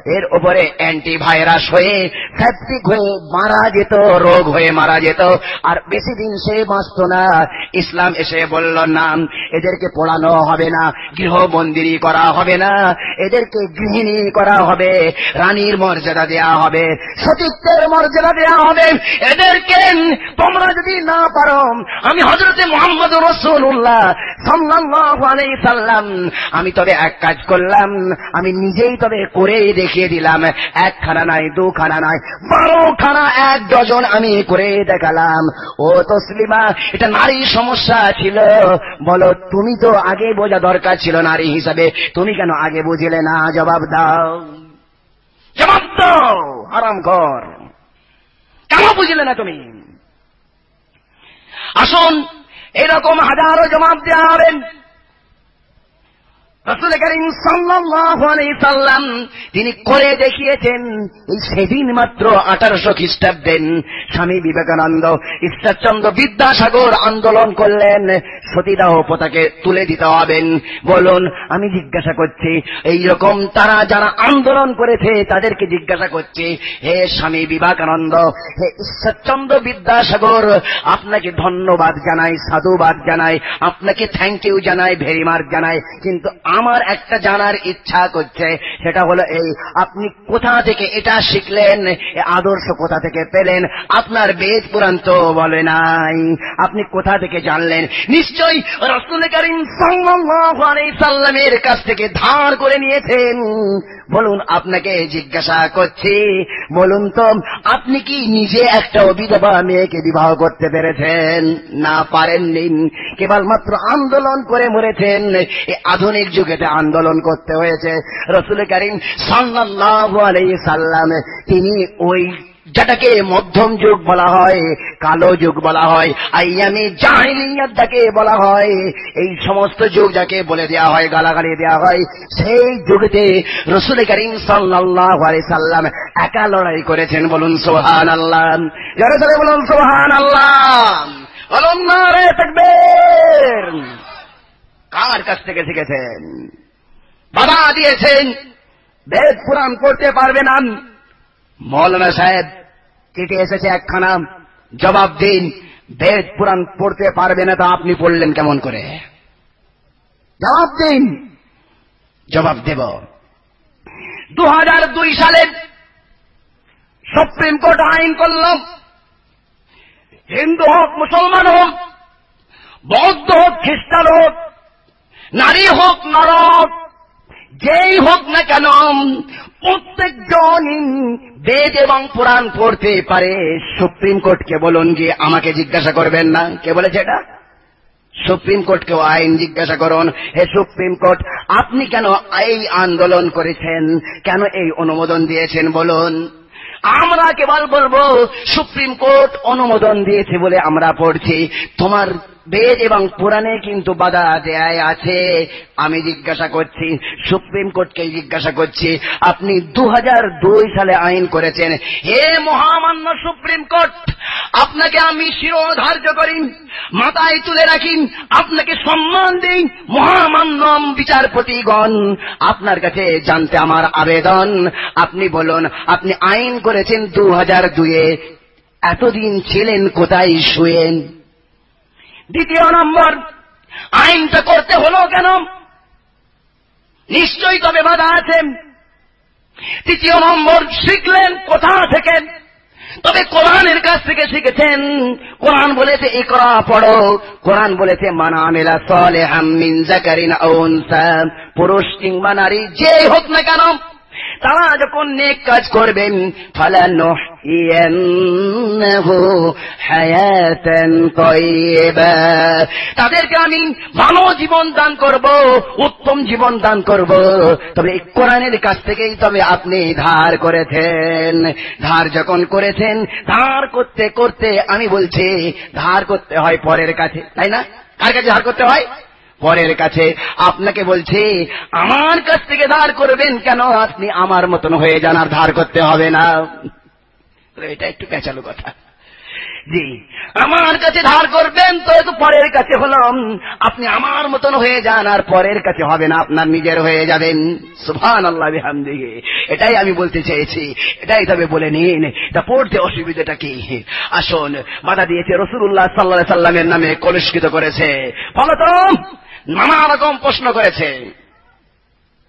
এর উপরে অ্যান্টিভাইরাস হয়ে সেপটিক হয়ে মারা যেত, রোগ হয়ে মারা যেত। আর বেশি দিন সে বাঁচত না। ইসলাম এসে বলল, না, এদেরকে পড়ানো হবে না গৃহবন্দিনী করা হবে না, এদেরকে গৃহিণী করা হবে, রানীর মর্যাদা দেয়া হবে, সতীত্বের মর্যাদা দেয়া হবে, এদেরকে তোমরা যদি না পারো, আমি হজরতে মোহাম্মদ রসুল্লাহ আমি তবে এক কাজ করলাম। আমি নিজেই তবে করে দেখিয়ে দিলাম। একখানা নাই, দুখানা নাই, বারোখানা, এক ডজন আমি করে দেখালাম। ও তসলিমা, এটা নারী সমস্যা ছিল। বলো, তুমি তো আগে বোঝা দরকার ছিল নারী হিসাবে। তুমি কেন আগে বুঝলে না? জবাব দাও। জবাব দাও আরাম কর কেন বুঝলে না তুমি? আসুন এরকম হাজারো জবাব দেওয়া হবেন রসুল করিম সাল্লাম তিনি করে দেখিয়েছেন এই সেদিন মাত্র আঠারোশো খ্রিস্টাব্দেন স্বামী বিবেকানন্দ ঈশ্বরচন্দ্র বিদ্যাসাগর আন্দোলন করলেন। সতীদাহ পতাকে তুলে দিতে হবেন বলুন, আমি জিজ্ঞাসা করছি এই রকম তারা যারা আন্দোলন করেছে তাদেরকে জিজ্ঞাসা করছি, হে স্বামী বিবেকানন্দ, হে ঈশ্বরচন্দ্র বিদ্যাসাগর, আপনাকে ধন্যবাদ জানাই, সাধুবাদ জানাই, আপনাকে থ্যাংক ইউ জানাই ভেরি মার্ক জানাই, কিন্তু আমার একটা জানার ইচ্ছা করছে, সেটা হলো এই, আপনি কোথা থেকে এটা শিখলেন? আদর্শ কোথা থেকে পেলেন? আপনার বেদ পুরাণ তো বলে নাই। আপনি কোথা থেকে জানলেন? নিশ্চয়ই রসুল করিম সাল্লামের কাছ থেকে ধার করে নিয়েছেন। বলুন, আপনাকে জিজ্ঞাসা করছি, বলুন তো, আপনি কি নিজে একটা অবিধবা মেয়েকে বিবাহ করতে পেরেছেন? না পারেননি। কেবলমাত্র আন্দোলন করে মরেছেন। আধুনিক যুগেতে আন্দোলন করতে হয়েছে। রসুল করিম সাল্লাহ সাল্লাম, তিনি ওই যেটাকে মধ্যম যুগ বলা হয়, কালো যুগ বলা হয়, আইয়ামি জাহিলিয়াতটাকে বলা হয়, এই সমস্ত যুগ যাকে বলে দেওয়া হয়, গালাগালি দেওয়া হয়, সেই যুগতে রসুল করিম সাল্লাহ সাল্লাম একা লড়াই করেছেন বলুন সোহান আল্লাহ যারা বলুন সোহান আল্লাহ অলম নারে তকবীর। কার কাছ থেকে শিখেছেন? বাধা দিয়েছেন। বেদ পুরাণ করতে পারবে না। মৌলানা সাহেব, চিঠি এসেছে একখানা। জবাব দিন, বেদ পুরাণ পড়তে পারবে না তা আপনি পড়লেন কেমন করে? জবাব দিন। জবাব দেব। দু হাজার দুই সালে সুপ্রিম কোর্ট আইন করল। হিন্দু হোক, মুসলমান হোক, বৌদ্ধ হোক, খ্রিস্টান হোক নারী হোক নরক, যেই হোক না কেন প্রত্যেকজন বেদ এবং পুরাণ পড়তে পারে। সুপ্রিম কোর্টকে বলুন যে আমাকে জিজ্ঞাসা করবেন না। কে বলেছে এটা? সুপ্রিম কোর্টকেও আইন জিজ্ঞাসা করুন। হে সুপ্রিম কোর্ট, আপনি কেন এই আন্দোলন করেছেন? কেন এই অনুমোদন দিয়েছেন বলুন। আমরা কেবল বলব, সুপ্রিম কোর্ট অনুমোদন দিয়েছে বলে আমরা পড়ছি। তোমার বেদ এবং পুরাণে কিন্তু বাধা দেয় আছে। আমি জিজ্ঞাসা করছি, সুপ্রিম কোর্টকে জিজ্ঞাসা করছি, আপনি দু হাজার দুই সালে আইন করেছেন। হে মহামান্য সুপ্রিম কোর্ট, আপনাকে আমি শিরোধার্য করি, মাথায় তুলে রাখি, আপনাকে সম্মান দিই মহামান্য বিচারপতিগণ। আপনার কাছে জানতে আমার আবেদন। আপনি বলুন, আপনি আইন করেছেন দু হাজার দুয়ে এতদিন ছিলেন কোথায় শুয়েন? দ্বিতীয় নম্বর আইনটা করতে হলো কেন? নিশ্চয়ই তবে বাধা আছে। তৃতীয় নম্বর, শিখলেন কোথা থেকে? তবে কোরআনের কাছ থেকে শিখেছেন। কোরআন বলেছে, ইকরা পড়ো। কোরআন বলেছে, মানা মেলা সলে হামিন জাকারিন পুরুষ কিংবা নারী যে হোক না কেন তারা যখন নেক কাজ করবেন তাদেরকে আমি ভালো জীবন দান করব, উত্তম জীবন দান করব। তবে কোরআনের কাছ থেকেই তবে আপনি ধার করেছেন। ধার যখন করেছেন, ধার করতে করতে আমি বলছি, ধার করতে হয় পরের কাছে। তাই না? কার কাছে ধার করতে হয়? পরের কাছে আপনাকে বলছি, আমার কাছ থেকে ধার করবেন কেন? আপনি আমার মতন হয়ে যান, আর ধার করতে হবে না। এটা একটু পেঁচালো কথা। জি আমার কাছে ধার করবেন, তো একটু পরের কাছে হলাম। আপনি আমার মতন হয়ে যান, আর পরের কাছে হবে না, আপনার নিজের হয়ে যাবেন। সুভান আল্লাহ দিকে এটাই আমি বলতে চেয়েছি। এটাই তবে বলে নিন তা পড়তে অসুবিধাটা কি? আসুন, বাধা দিয়েছে রসুল্লাহ সাল্লাহ সাল্লামের নামে কলুষ্কৃত করেছে। ফলত নানা রকম প্রশ্ন করেছে।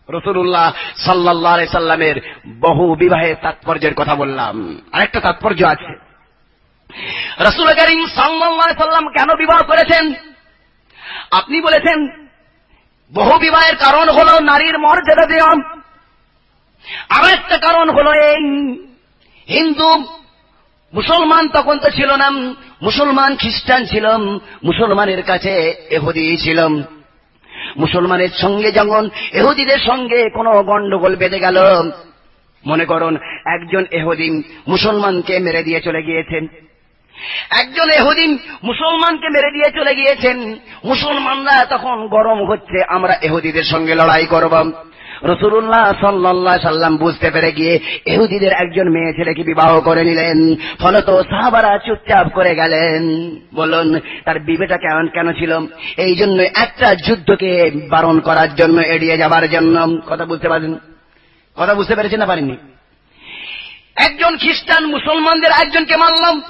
রসুল্লাহ সাল্লাহ সাল্লামের বহু বিবাহের তাৎপর্যের কথা বললাম। আরেকটা তাৎপর্য আছে। রসুল করিম সাল্লাম কেন বিবাহ করেছেন? আপনি বলেছেন, বহু বিবাহের কারণ হল নারীর মর্যাদা দেওয়া। আর একটা কারণ হল এই, হিন্দু মুসলমান তখন তো ছিল না, মুসলমান খ্রিস্টান ছিলাম, মুসলমানের কাছে এহুদি ছিলাম। মুসলমানের সঙ্গে যখন এহুদিদের সঙ্গে কোনো গন্ডগোল বেঁধে গেল, মনে করুন, একজন এহুদিন মুসলমানকে মেরে দিয়ে চলে গিয়েছেন। একজন এহুদিন মুসলমানকে মেরে দিয়ে চলে গিয়েছেন। মুসলমানরা তখন গরম হচ্ছে, আমরা এহুদিদের সঙ্গে লড়াই করব। রসুল্লাহ সাল্লাহ সাল্লাম বুঝতে পেরে গিয়ে এহুদিদের একজন মেয়ে ছেলেকে বিবাহ করে নিলেন। ফলত সাহাবারা চুপচাপ করে গেলেন। বলুন তার বিবেটা কেমন কেন ছিল? এই জন্য একটা যুদ্ধকে বারণ করার জন্য এড়িয়ে যাবার জন্য। কথা বুঝতে পারেন কথা বুঝতে পেরেছেন না পারেননি? একজন খ্রিস্টান মুসলমানদের একজনকে মানলাম।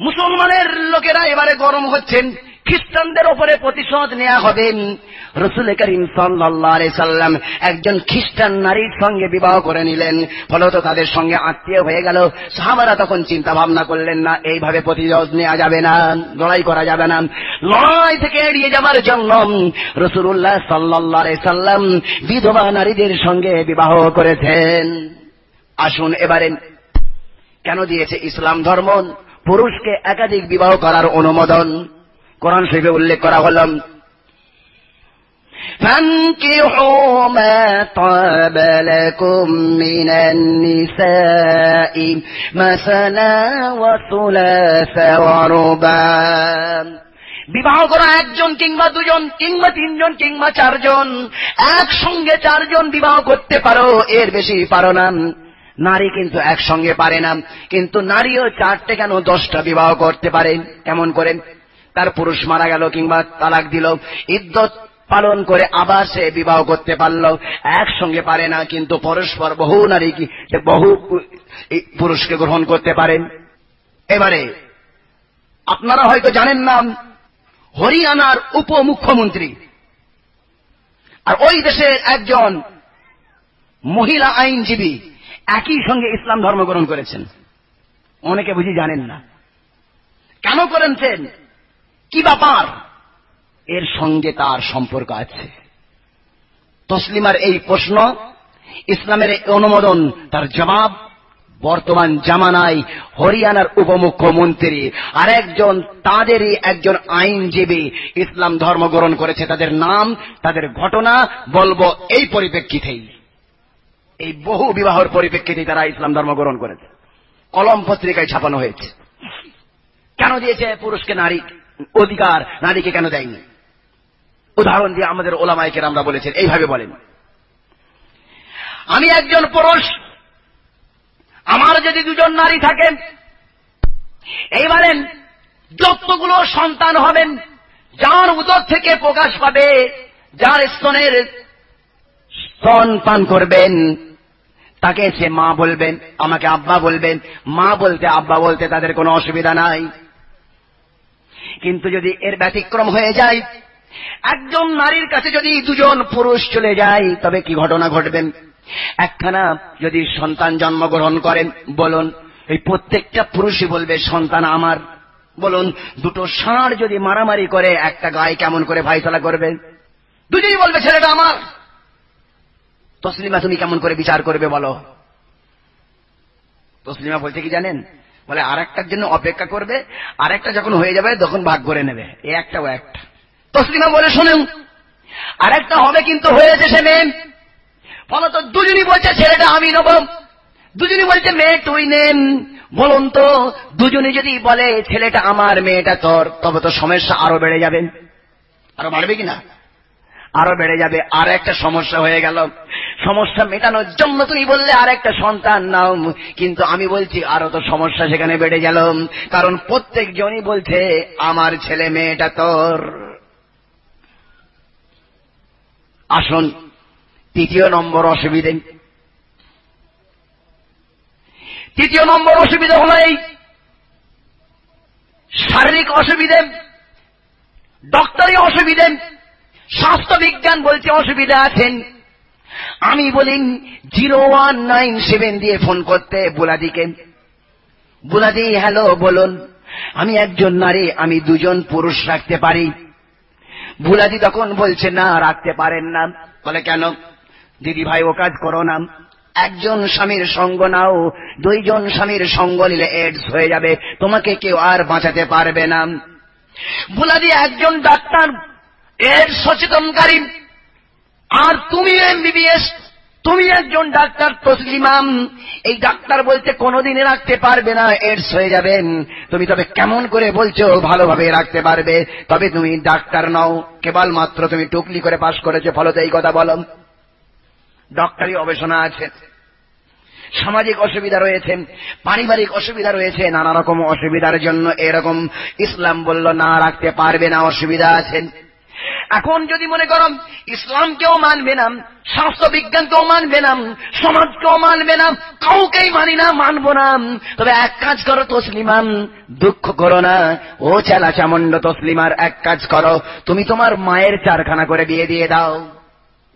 মুসলমানের লোকেরা এবারে গরম হচ্ছেন। খ্রিস্টানদের ওপরে প্রতিশোধ নেওয়া হবে। রসুল করিম সাল্লাম একজন খ্রিস্টান নারীর সঙ্গে বিবাহ করে নিলেন। ফলত তাদের সঙ্গে আত্মীয় হয়ে গেল। সাহাবারা তখন চিন্তা ভাবনা করলেন, না, এইভাবে প্রতিশোধ নেওয়া যাবে না, লড়াই করা যাবে না। লড়াই থেকে এড়িয়ে যাবার জন্য রসুল্লাহ সাল্লাহ সাল্লাম বিধবা নারীদের সঙ্গে বিবাহ করেছেন। আসুন এবারে কেন দিয়েছে ইসলাম ধর্ম? পুরুষকে একাধিক বিবাহ করার অনুমোদন কোরআন শরীফে উল্লেখ করা হল فانكحوا ما طاب لكم من النساء مثنى وثلاث ورباع বিবাহ করা একজন কিংবা দুজন কিংবা তিনজন কিংবা চারজন একসঙ্গে চারজন বিবাহ করতে পারো এর বেশি পারো না নারী কিন্তু একসঙ্গে পারে না। কিন্তু নারীও চারটে কেন দশটা বিবাহ করতে পারে? কেমন করেন তার পুরুষ মারা গেল কিংবা তালাক দিল। ইদ্যত পালন করে আবার সে বিবাহ করতে পারল। একসঙ্গে পারে না, কিন্তু পরস্পর বহু নারী কি বহু পুরুষকে গ্রহণ করতে পারেন এবারে, আপনারা হয়তো জানেন না, হরিয়ানার উপমুখ্যমন্ত্রী আর ওই দেশের একজন মহিলা আইনজীবী একই সঙ্গে ইসলাম ধর্ম গ্রহণ করেছেন। অনেকে বুঝি জানেন না। কেন করেছেন? কি ব্যাপার? এর সঙ্গে তার সম্পর্ক আছে। তসলিমার এই প্রশ্ন, ইসলামের অনুমোদন, তার জবাব বর্তমান জামানায় হরিয়ানার উপমুখ্যমন্ত্রী আর একজন তাদেরই একজন আইনজীবী ইসলাম ধর্ম গ্রহণ করেছে। তাদের নাম, তাদের ঘটনা বলব এই পরিপ্রেক্ষিতেই। এই বহু বিবাহর পরিপ্রেক্ষিতে তারা ইসলাম ধর্ম গ্রহণ করেছে। কলম পত্রিকায় ছাপানো হয়েছে। কেন দিয়েছে পুরুষকে নারী অধিকার? নারীকে কেন দেয়নি? উদাহরণ দিয়ে আমাদের ওলামাইকের আমরা বলেছেন, এইভাবে বলেন। আমি একজন পুরুষ, আমার যদি দুজন নারী থাকেন এই বলেন, যতগুলো সন্তান হবেন, যার উদর থেকে প্রকাশ পাবে, যার স্তনের স্তন পান করবেন। তাকে সে মা বলবেন, আমাকে আব্বা বলবেন। মা বলতে আব্বা বলতে তাদের কোনো অসুবিধা নাই। কিন্তু যদি এর ব্যতিক্রম হয়ে যায়, একজন নারীর কাছে যদি দুজন পুরুষ চলে যায়, তবে কি ঘটনা ঘটবেন একখানা যদি সন্তান জন্মগ্রহণ করেন, বলুন, এই প্রত্যেকটা পুরুষই বলবে, সন্তান আমার। বলুন, দুটো ষাঁড় যদি মারামারি করে, একটা গায়ে কেমন করে ভাইতলা করবে? দুজনই বলবে, ছেলেটা আমার। তসলিমা তুমি কেমন করে বিচার করবে বলো? তসলিমা বলছে কি জানেন? বলে আর একটার জন্য অপেক্ষা করবে আর একটা যখন হয়ে যাবে তখন ভাগ করে নেবে। এ একটা, ও একটা। তসলিমা বলে, শোনেন আর একটা হবে কিন্তু হয়েছে সে মেয়ে। ফলত দুজনই বলছে, ছেলেটা আমি নেব। দুজনই বলছে, মেয়ে তুই নেন বলুন তো দুজনে যদি বলে, ছেলেটা আমার, মেয়েটা তোর, তবে তো সমস্যা আরও বেড়ে যাবে। আরও বাড়বে কিনা আরও বেড়ে যাবে আর একটা সমস্যা হয়ে গেল। সমস্যা মেটানোর জন্য তুমি বললে আর একটা সন্তান নাও, কিন্তু আমি বলছি আরও তো সমস্যা সেখানে বেড়ে গেল। কারণ প্রত্যেক জনই বলছে, আমার ছেলে মেয়েটা তোর। আসুন, তৃতীয় নম্বর অসুবিধে। তৃতীয় নম্বর অসুবিধা হল এই শারীরিক অসুবিধে, ডক্টরি অসুবিধে। স্বাস্থ্য বিজ্ঞান বলছে অসুবিধা আছেন। আমি বলি, জিরো ওয়ান নাইন সেভেন দিয়ে ফোন করতে বুলাদিকে। বুলাদি, হ্যালো, বলুন, আমি একজন নারী, আমি দুজন পুরুষ রাখতে পারি? বুলাদি তখন বলছে, না, রাখতে পারেন না। বলে, কেন? দিদি ভাই ও কাজ করো না। একজন স্বামীর সঙ্গ নাও, দুইজন স্বামীর সঙ্গ নিলে এডস হয়ে যাবে। তোমাকে কেউ আর বাঁচাতে পারবে না। বুলাদি একজন ডাক্তার এর সচেতনকারী। আর তুমি এমবিবিএস তুমি একজন ডাক্তার তসলিমাম এই ডাক্তার বলতে কোনোদিনে রাখতে পারবে না এডস হয়ে যাবেন। তুমি তবে কেমন করে বলছো, ভালোভাবে রাখতে পারবে। তবে তুমি ডাক্তার নও, কেবলমাত্র তুমি টুকলি করে পাশ করেছ, ফলত এই কথা বলো। ডক্টরি গবেষণা আছে, সামাজিক অসুবিধা রয়েছে, পারিবারিক অসুবিধা রয়েছে, নানা রকম অসুবিধার জন্য এরকম ইসলাম বলল, না রাখতে পারবে না, অসুবিধা আছেন এখন যদি মনে করো, ইসলামকেও মানবে না স্বাস্থ্য বিজ্ঞানকেও মানবে না, সমাজকেও মানবে না, কাউকেই মানি না, মানবো না। তবে এক কাজ করো, তসলিমান, দুঃখ করো না। ও চেলা চামন্ড তসলিমার, এক কাজ করো। তুমি তোমার মায়ের চারখানা করে বিয়ে দিয়ে দাও।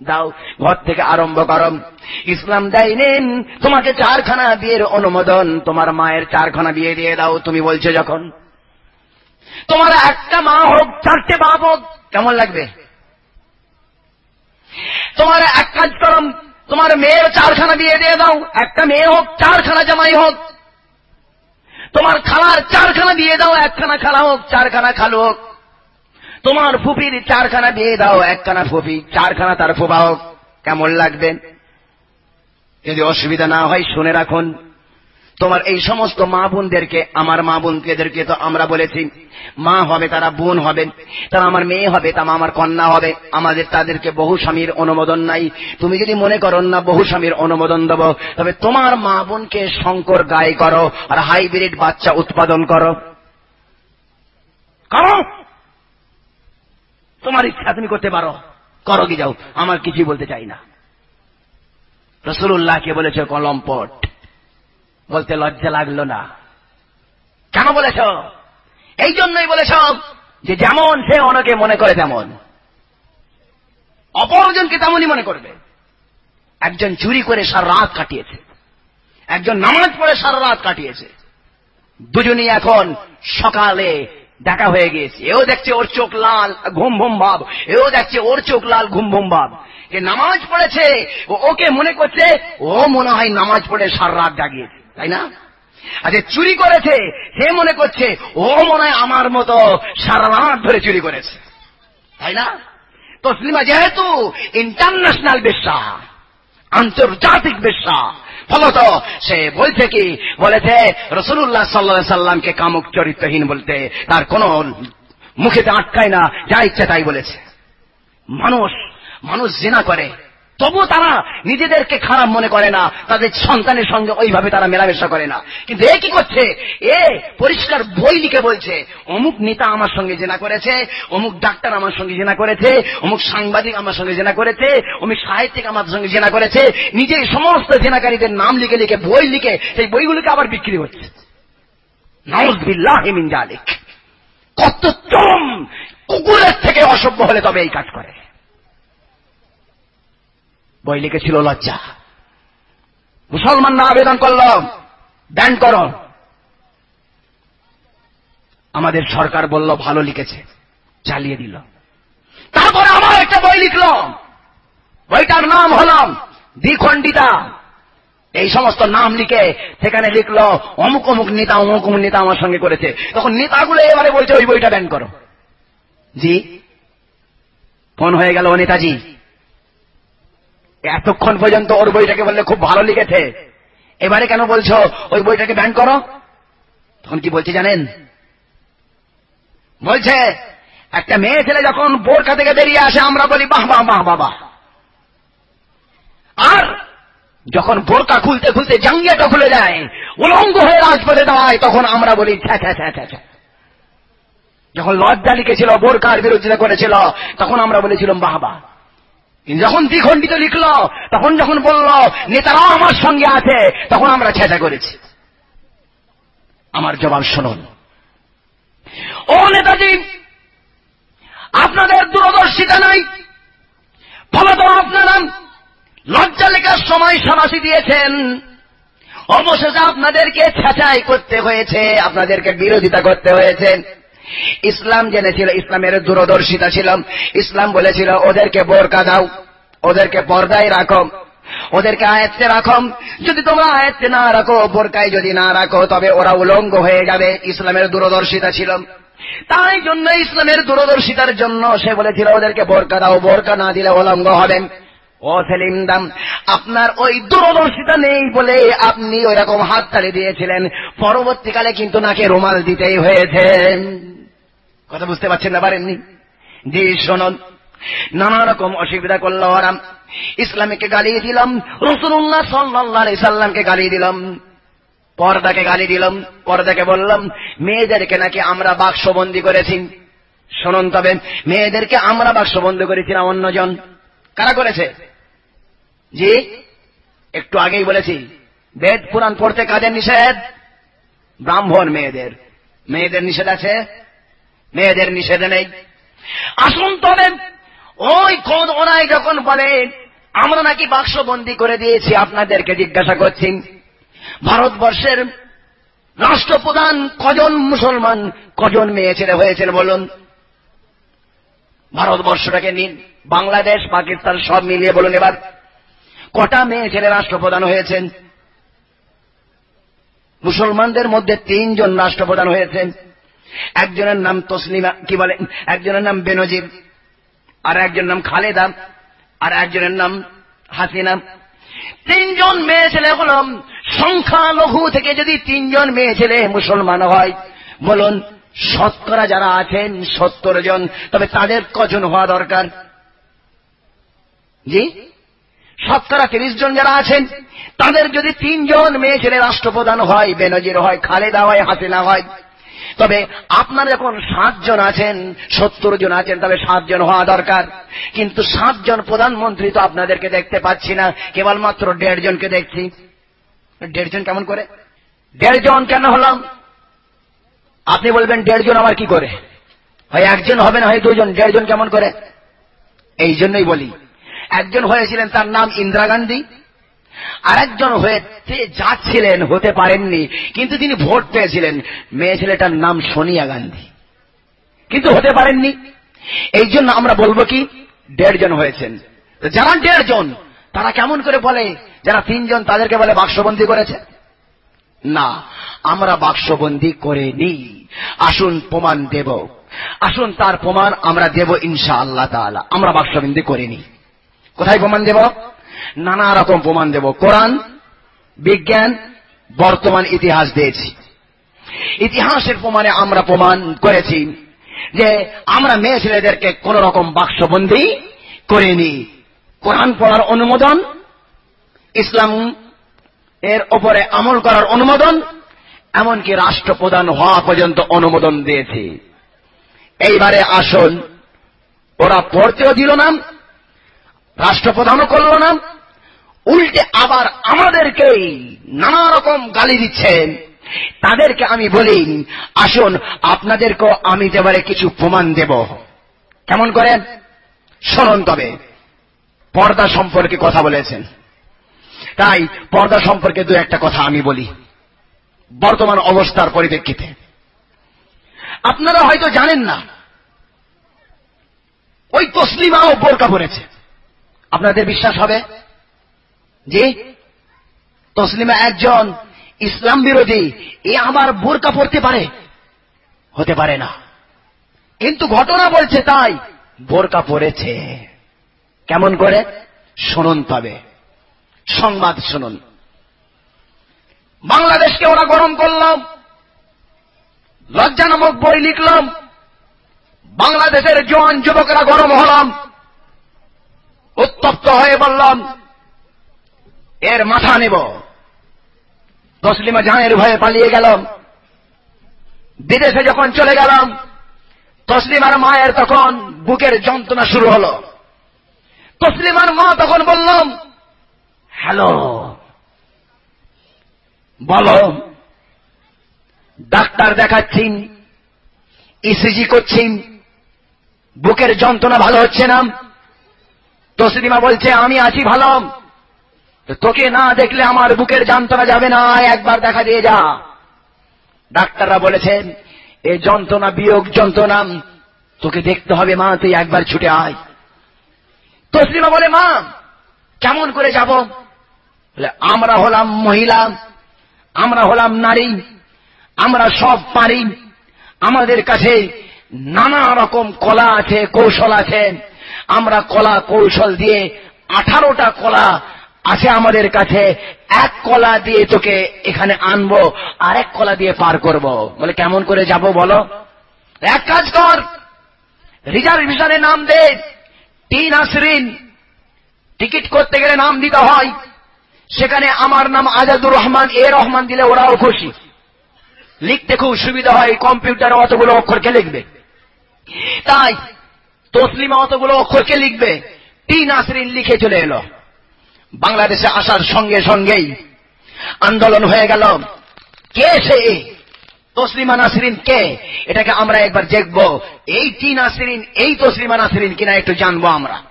দাও, ঘর থেকে আরম্ভ করম ইসলাম দেয় নেন, তোমাকে চারখানা বিয়ের অনুমোদন, তোমার মায়ের চারখানা বিয়ে দিয়ে দাও, তুমি বলছো যখন। তোমার একটা মা হোক, চারটে বাপ হোক, কেমন লাগবে? তোমার এক কাজ করম তোমার মেয়ের চারখানা বিয়ে দিয়ে দাও, একটা মেয়ে হোক, চারখানা জামাই হোক। তোমার খালার চারখানা বিয়ে দাও, একখানা খালা হোক, চারখানা খালু হোক। তোমার ফুপির চারখানা দিয়ে দাও, একখানা ফুপি, চারখানা তার ফুবা হোক, কেমন লাগবে? যদি অসুবিধা না হয়, শুনে রাখুন। তোমার এই সমস্ত মা বোনদেরকে, আমার মা বোনদেরকে তো আমরা বলেছি, মা হবে তারা বোন হবে, তারা আমার মেয়ে হবে তা আমার কন্যা হবে, আমাদের তাদেরকে বহু স্বামীর অনুমোদন নাই। তুমি যদি মনে করো, না, বহু স্বামীর অনুমোদন দেব, তবে তোমার মা বোনকে শঙ্কর গায়ে করো আর হাইব্রিড বাচ্চা উৎপাদন করো। করো! তোমার ইচ্ছা তুমি করতে পারো। করো কি যাও, আমার কিছুই বলতে চাই না। রসুল্লাহকে বলেছ কলম্পট বলতে লজ্জা লাগল না। কেন বলেছ? এই জন্যই বলেছ যে যেমন সে অনেকে মনে করে তেমন। অপরজনকে তেমনই মনে করবে। একজন চুরি করে সারা রাত কাটিয়েছে। একজন নামাজ পড়ে সারা রাত কাটিয়েছে। দুজনই এখন সকালে দেখা হয়ে গিয়েছে। এও দেখছে ওর চোখ লাল, ঘুম ঘুম ভাব। এও দেখছে ওর চোখ লাল, ঘুম ঘুম ভাব। যে নামাজ পড়েছে ওকে মনে করছে, ও মনে হয় নামাজ পড়ে সারা রাত জাগিয়েছে। তাই না? যে চুরি করেছে, সে মনে করছে, ও মনে আমার মতো সারা রাত ধরে চুরি করেছে। তাই না? তসলিমা যেহেতু ইন্টারন্যাশনাল বেশ্যা, আন্তর্জাতিক বেশ্যা, ফলত সে বলছে কি, বলেছে রসুল্লাহ সাল্লা সাল্লামকে কামুক চরিত্রহীন বলতে তার কোন মুখেতে আটকায় না, যা ইচ্ছা তাই বলেছে। মানুষ মানুষ জেনা করে তবু তারা নিজেদেরকে খারাপ মনে করে না, তাদের সন্তানের সঙ্গে ওইভাবে তারা মেলামেশা করে না। কিন্তু এ কি করছে? এ পরিষ্কার বই লিখে বলছে, অমুক নেতা আমার সঙ্গে জেনা করেছে, অমুক ডাক্তার আমার সঙ্গে জেনা করেছে, অমুক সাংবাদিক আমার সঙ্গে জেনা করেছে, অমুক সাহিত্যিক আমার সঙ্গে জেনা করেছে, নিজের সমস্ত জেনাকারীদের নাম লিখে লিখে বই লিখে সেই বইগুলোকে আবার বিক্রি হচ্ছে। নওয়াজ জালিক কত চরম কুকুরের থেকে অসভ্য হলে তবে এই কাজ করে। বই লিখেছিল লজ্জা। মুসলমানরা আবেদন করল ব্যান কর। আমাদের সরকার বলল, ভালো লিখেছে, চালিয়ে দিল। তারপরে আমার একটা বই লিখল বইটার নাম হলাম দ্বিখণ্ডিতা। এই সমস্ত নাম লিখে সেখানে লিখলো, অমুক অমুক নেতা, অমুক অমুক নেতা আমার সঙ্গে করেছে। তখন নেতাগুলো এবারে বলছে, ওই বইটা ব্যান করো। জি। ফোন হয়ে গেল নেতাজি। এতক্ষণ পর্যন্ত ওর বইটাকে বললে খুব ভালো লিখেছে। এবারে কেন বলছো? ওই বইটাকে ব্যান করো। তখন কি বলছে জানেন? বলছে, একটা মেয়ে ছেলে যখন বোরখা থেকে বেরিয়ে আসে, আমরা বলি, বাহ বাহ বাহ বাবা আর যখন বোরকা খুলতে খুলতে জাঙ্গিয়াটা খুলে যায়, উলঙ্গ হয়ে রাজপথে দাঁড়ায়, তখন আমরা বলি, ছ্যা ছ্যা ছ্যা ছ্যা যখন লজ্জা লিখেছিল বোরকার বিরোধিতা করেছিল, তখন আমরা বলেছিলাম, বাহ বাহ। যখন দ্বিখণ্ডিত লিখল, তখন যখন বলল নেতারাও আমার সঙ্গে আছে, তখন আমরা ছেঁচা করেছি। আমার জবাব শুনুন। ও নেতাজি, আপনাদের দূরদর্শিতা নাই। ফলত আপনারা লজ্জা লেখার সময় সামাসি দিয়েছেন। অবশেষে আপনাদেরকে ছাঁচাই করতে হয়েছে, আপনাদেরকে বিরোধিতা করতে হয়েছে। ইসলাম জেনেছিল, ইসলামের দূরদর্শিতা ছিল। ইসলাম বলেছিল, ওদেরকে বোরকা দাও, ওদেরকে পর্দায় রাখো, ওদেরকে আয়ত্তে রাখো। যদি তোমরা আয়ত্তে না রাখো, বোরকায় যদি না রাখো, তবে ওরা উলঙ্গ হয়ে যাবে। ইসলামের দূরদর্শিতা ছিল। তাই জন্য ইসলামের দূরদর্শিতার জন্য সে বলেছিল, ওদেরকে বোরকা দাও, বোরকা না দিলে উলঙ্গ হবেন। ও সেলিম আপনার ওই দূরদর্শিতা নেই বলে আপনি ওই রকম হাত তালি দিয়েছিলেন। পরবর্তীকালে কিন্তু নাকে রুমাল দিতেই হয়েছে। কথা বুঝতে পারছেন না পারেননি? জি, শোনন। নানা রকম অসুবিধা করল ওরা। ইসলামীকে গালিয়ে দিলাম রসুল্লাহ সাল্লাহ সাল্লামকে গালিয়ে দিলাম। পর্দাকে গালি দিলাম, পর্দাকে বললাম, মেয়েদেরকে নাকি আমরা বাক্সবন্দি করেছি। শুনুন তবে, মেয়েদেরকে আমরা বাক্সবন্দি করেছিলাম অন্যজন? কারা করেছে? জি? একটু আগেই বলেছি। বেদ পুরাণ পড়তে কাজের নিষেধ? ব্রাহ্মণ মেয়েদের। মেয়েদের নিষেধ আছে? মেয়েদের নিষেধ নেই। আসুন তবে, ওই খোদ ওরাই যখন বলে, আমরা নাকি বাক্সবন্দি করে দিয়েছি, আপনাদেরকে জিজ্ঞাসা করছি। ভারতবর্ষের রাষ্ট্রপ্রধান কজন মুসলমান, কজন মেয়ে ছেলে হয়েছেন বলুন? ভারতবর্ষটাকে নিন, বাংলাদেশ, পাকিস্তান সব মিলিয়ে বলুন এবার। কটা মেয়ে ছেলে রাষ্ট্রপ্রধান হয়েছেন? মুসলমানদের মধ্যে তিনজন রাষ্ট্রপ্রধান হয়েছেন। একজনের নাম তসলিমা, কি বলে? একজনের নাম বেনজির, আর একজনের নাম খালেদা, আর একজনের নাম হাসিনা। তিনজন মেয়ে ছেলে হল, সংখ্যালঘু থেকে যদি তিনজন মেয়ে ছেলে মুসলমান হয়, বলুন, শতকরা যারা আছেন, সত্তর জন, তবে তাদের কজন হওয়া দরকার? জি? শতকরা তিরিশ জন যারা আছেন, তাদের যদি তিনজন মেয়ে ছেলে রাষ্ট্রপ্রধান হয়, বেনজির হয়, খালেদা হয়, হাসিনা হয়, তবে আপনারা যখন সাতজন আছেন, সত্তর জন আছেন, তবে সাতজন হওয়া দরকার। কিন্তু সাতজন প্রধানমন্ত্রী তো আপনাদেরকে দেখতে পাচ্ছি না, কেবলমাত্র দেড় জনকে দেখছি। দেড় জন কেমন করে? দেড় জন কেন হলাম? আপনি বলবেন, দেড় জন আমার কি করে? হয় একজন হবে না, হয় দুজন, দেড় জন কেমন করে? এই জন্যই বলি। একজন হয়েছিলেন তার নাম ইন্দিরা গান্ধী। আর একজন হয়েছে যাচ্ছিলেন, হতে পারেননি, কিন্তু তিনি ভোট পেয়েছিলেন। মেয়ে ছেলেটার নাম সোনিয়া গান্ধী। কিন্তু হতে পারেননি। এই জন্য আমরা বলব কি, দেড় জন হয়েছেন। যারা দেড় জন, তারা কেমন করে বলে? যারা তিনজন তাদেরকে বলে বাক্সবন্দি করেছে? না, আমরা বাক্সবন্দি করে নি আসুন প্রমাণ দেব। আসুন তার প্রমাণ আমরা দেব ইনশা আল্লাহ তালা আমরা বাক্সবন্দি করিনি। কোথায় প্রমাণ দেব? নানা রকম প্রমাণ দেব। কোরআন, বিজ্ঞান, বর্তমান ইতিহাস দিয়েছি। ইতিহাসের প্রমাণে আমরা প্রমাণ করেছি যে আমরা মেয়ে ছেলেদেরকে কোন রকম বাক্সবন্দি করিনি। কোরআন পড়ার অনুমোদন, ইসলাম এর ওপরে আমল করার অনুমোদন, এমনকি রাষ্ট্রপ্রধান হওয়া পর্যন্ত অনুমোদন দিয়েছি। এইবারে আসল ওরা পড়তেও দিল না রাষ্ট্রপ্রধানও করল না, উল্টে আবার আমাদেরকেই নানা রকম গালি দিচ্ছেন। তাদেরকে আমি বলি, আসুন, আপনাদেরকেও আমি দেবারে কিছু প্রমাণ দেব। কেমন করেন শোনন তবে, পর্দা সম্পর্কে কথা বলেছেন। তাই পর্দা সম্পর্কে দু একটা কথা আমি বলি, বর্তমান অবস্থার পরিপ্রেক্ষিতে। আপনারা হয়তো জানেন না, ওই তসলিমাও বোরকা পড়েছে আপনাদের বিশ্বাস হবে? যে তসলিমা একজন ইসলাম বিরোধী। এ আমার বোরকা পড়তে পারে? হতে পারে না। কিন্তু ঘটনা বলছে তাই, বোরকা পড়েছে কেমন করে? শুনুন তবে। সংবাদ শুনুন। বাংলাদেশকে ওরা গরম করলাম। লজ্জা নামক বই লিখলাম। বাংলাদেশের জোয়ান যুবকরা গরম হলাম। উত্তপ্ত হয়ে বললাম, এর মাথা নেব। তসলিমা জাহানের ভয়ে পালিয়ে গেলাম বিদেশে যখন চলে গেলাম, তসলিমার মায়ের তখন বুকের যন্ত্রণা শুরু হল। তসলিমার মা তখন বললাম, হ্যালো, বলো, ডাক্তার দেখাচ্ছি ইসিজি করছি বুকের যন্ত্রণা ভালো হচ্ছে না? তসলিমা বলছে, আমি আছি ভালো। তোকে না দেখলে আমার বুকের যন্ত্রণা যাবে না, একবার দেখা দিয়ে যা। ডাক্তাররা বলেছেন এই যন্ত্রণা বিয়োগ যন্ত্রণা। তোকে দেখতে হবে মা, তুই একবার ছুটে আয়। তসলিমা বলে, মা, কেমন করে যাব? আমরা হলাম মহিলা, আমরা হলাম নারী, আমরা সব পারি। আমাদের কাছে নানা রকম কলা আছে, কৌশল আছে। আমরা কলা কৌশল দিয়ে আঠারোটা কলা আছে আমাদের কাছে। এক কলা দিয়ে তোকে এখানে আনব আর এক কলা দিয়ে পার করব। বলে, কেমন করে যাব বলো? এক কাজ কর। রিজার্ভেশনে নাম দে। টি নাসরিন টিকিট করতে গেলে নাম দিতে হয়। সেখানে আমার নাম আজাদুর রহমান, এ রহমান দিলে ওরাও খুশি। লিখতে খুব সুবিধা হয়, কম্পিউটারে অতগুলো অক্ষরকে লিখবে। তাই তসলিমা অতগুলো অক্ষরকে লিখবে। টি নাসরিন লিখে চলে এলো। বাংলাদেশে আসার সঙ্গে সঙ্গেই আন্দোলন হয়ে গেল। কে সে? তসলিমা নাসরিন কে? এটাকে আমরা একবার দেখব। এই টি নাসরিন এই তসলিমা নাসরিন কিনা একটু জানব আমরা।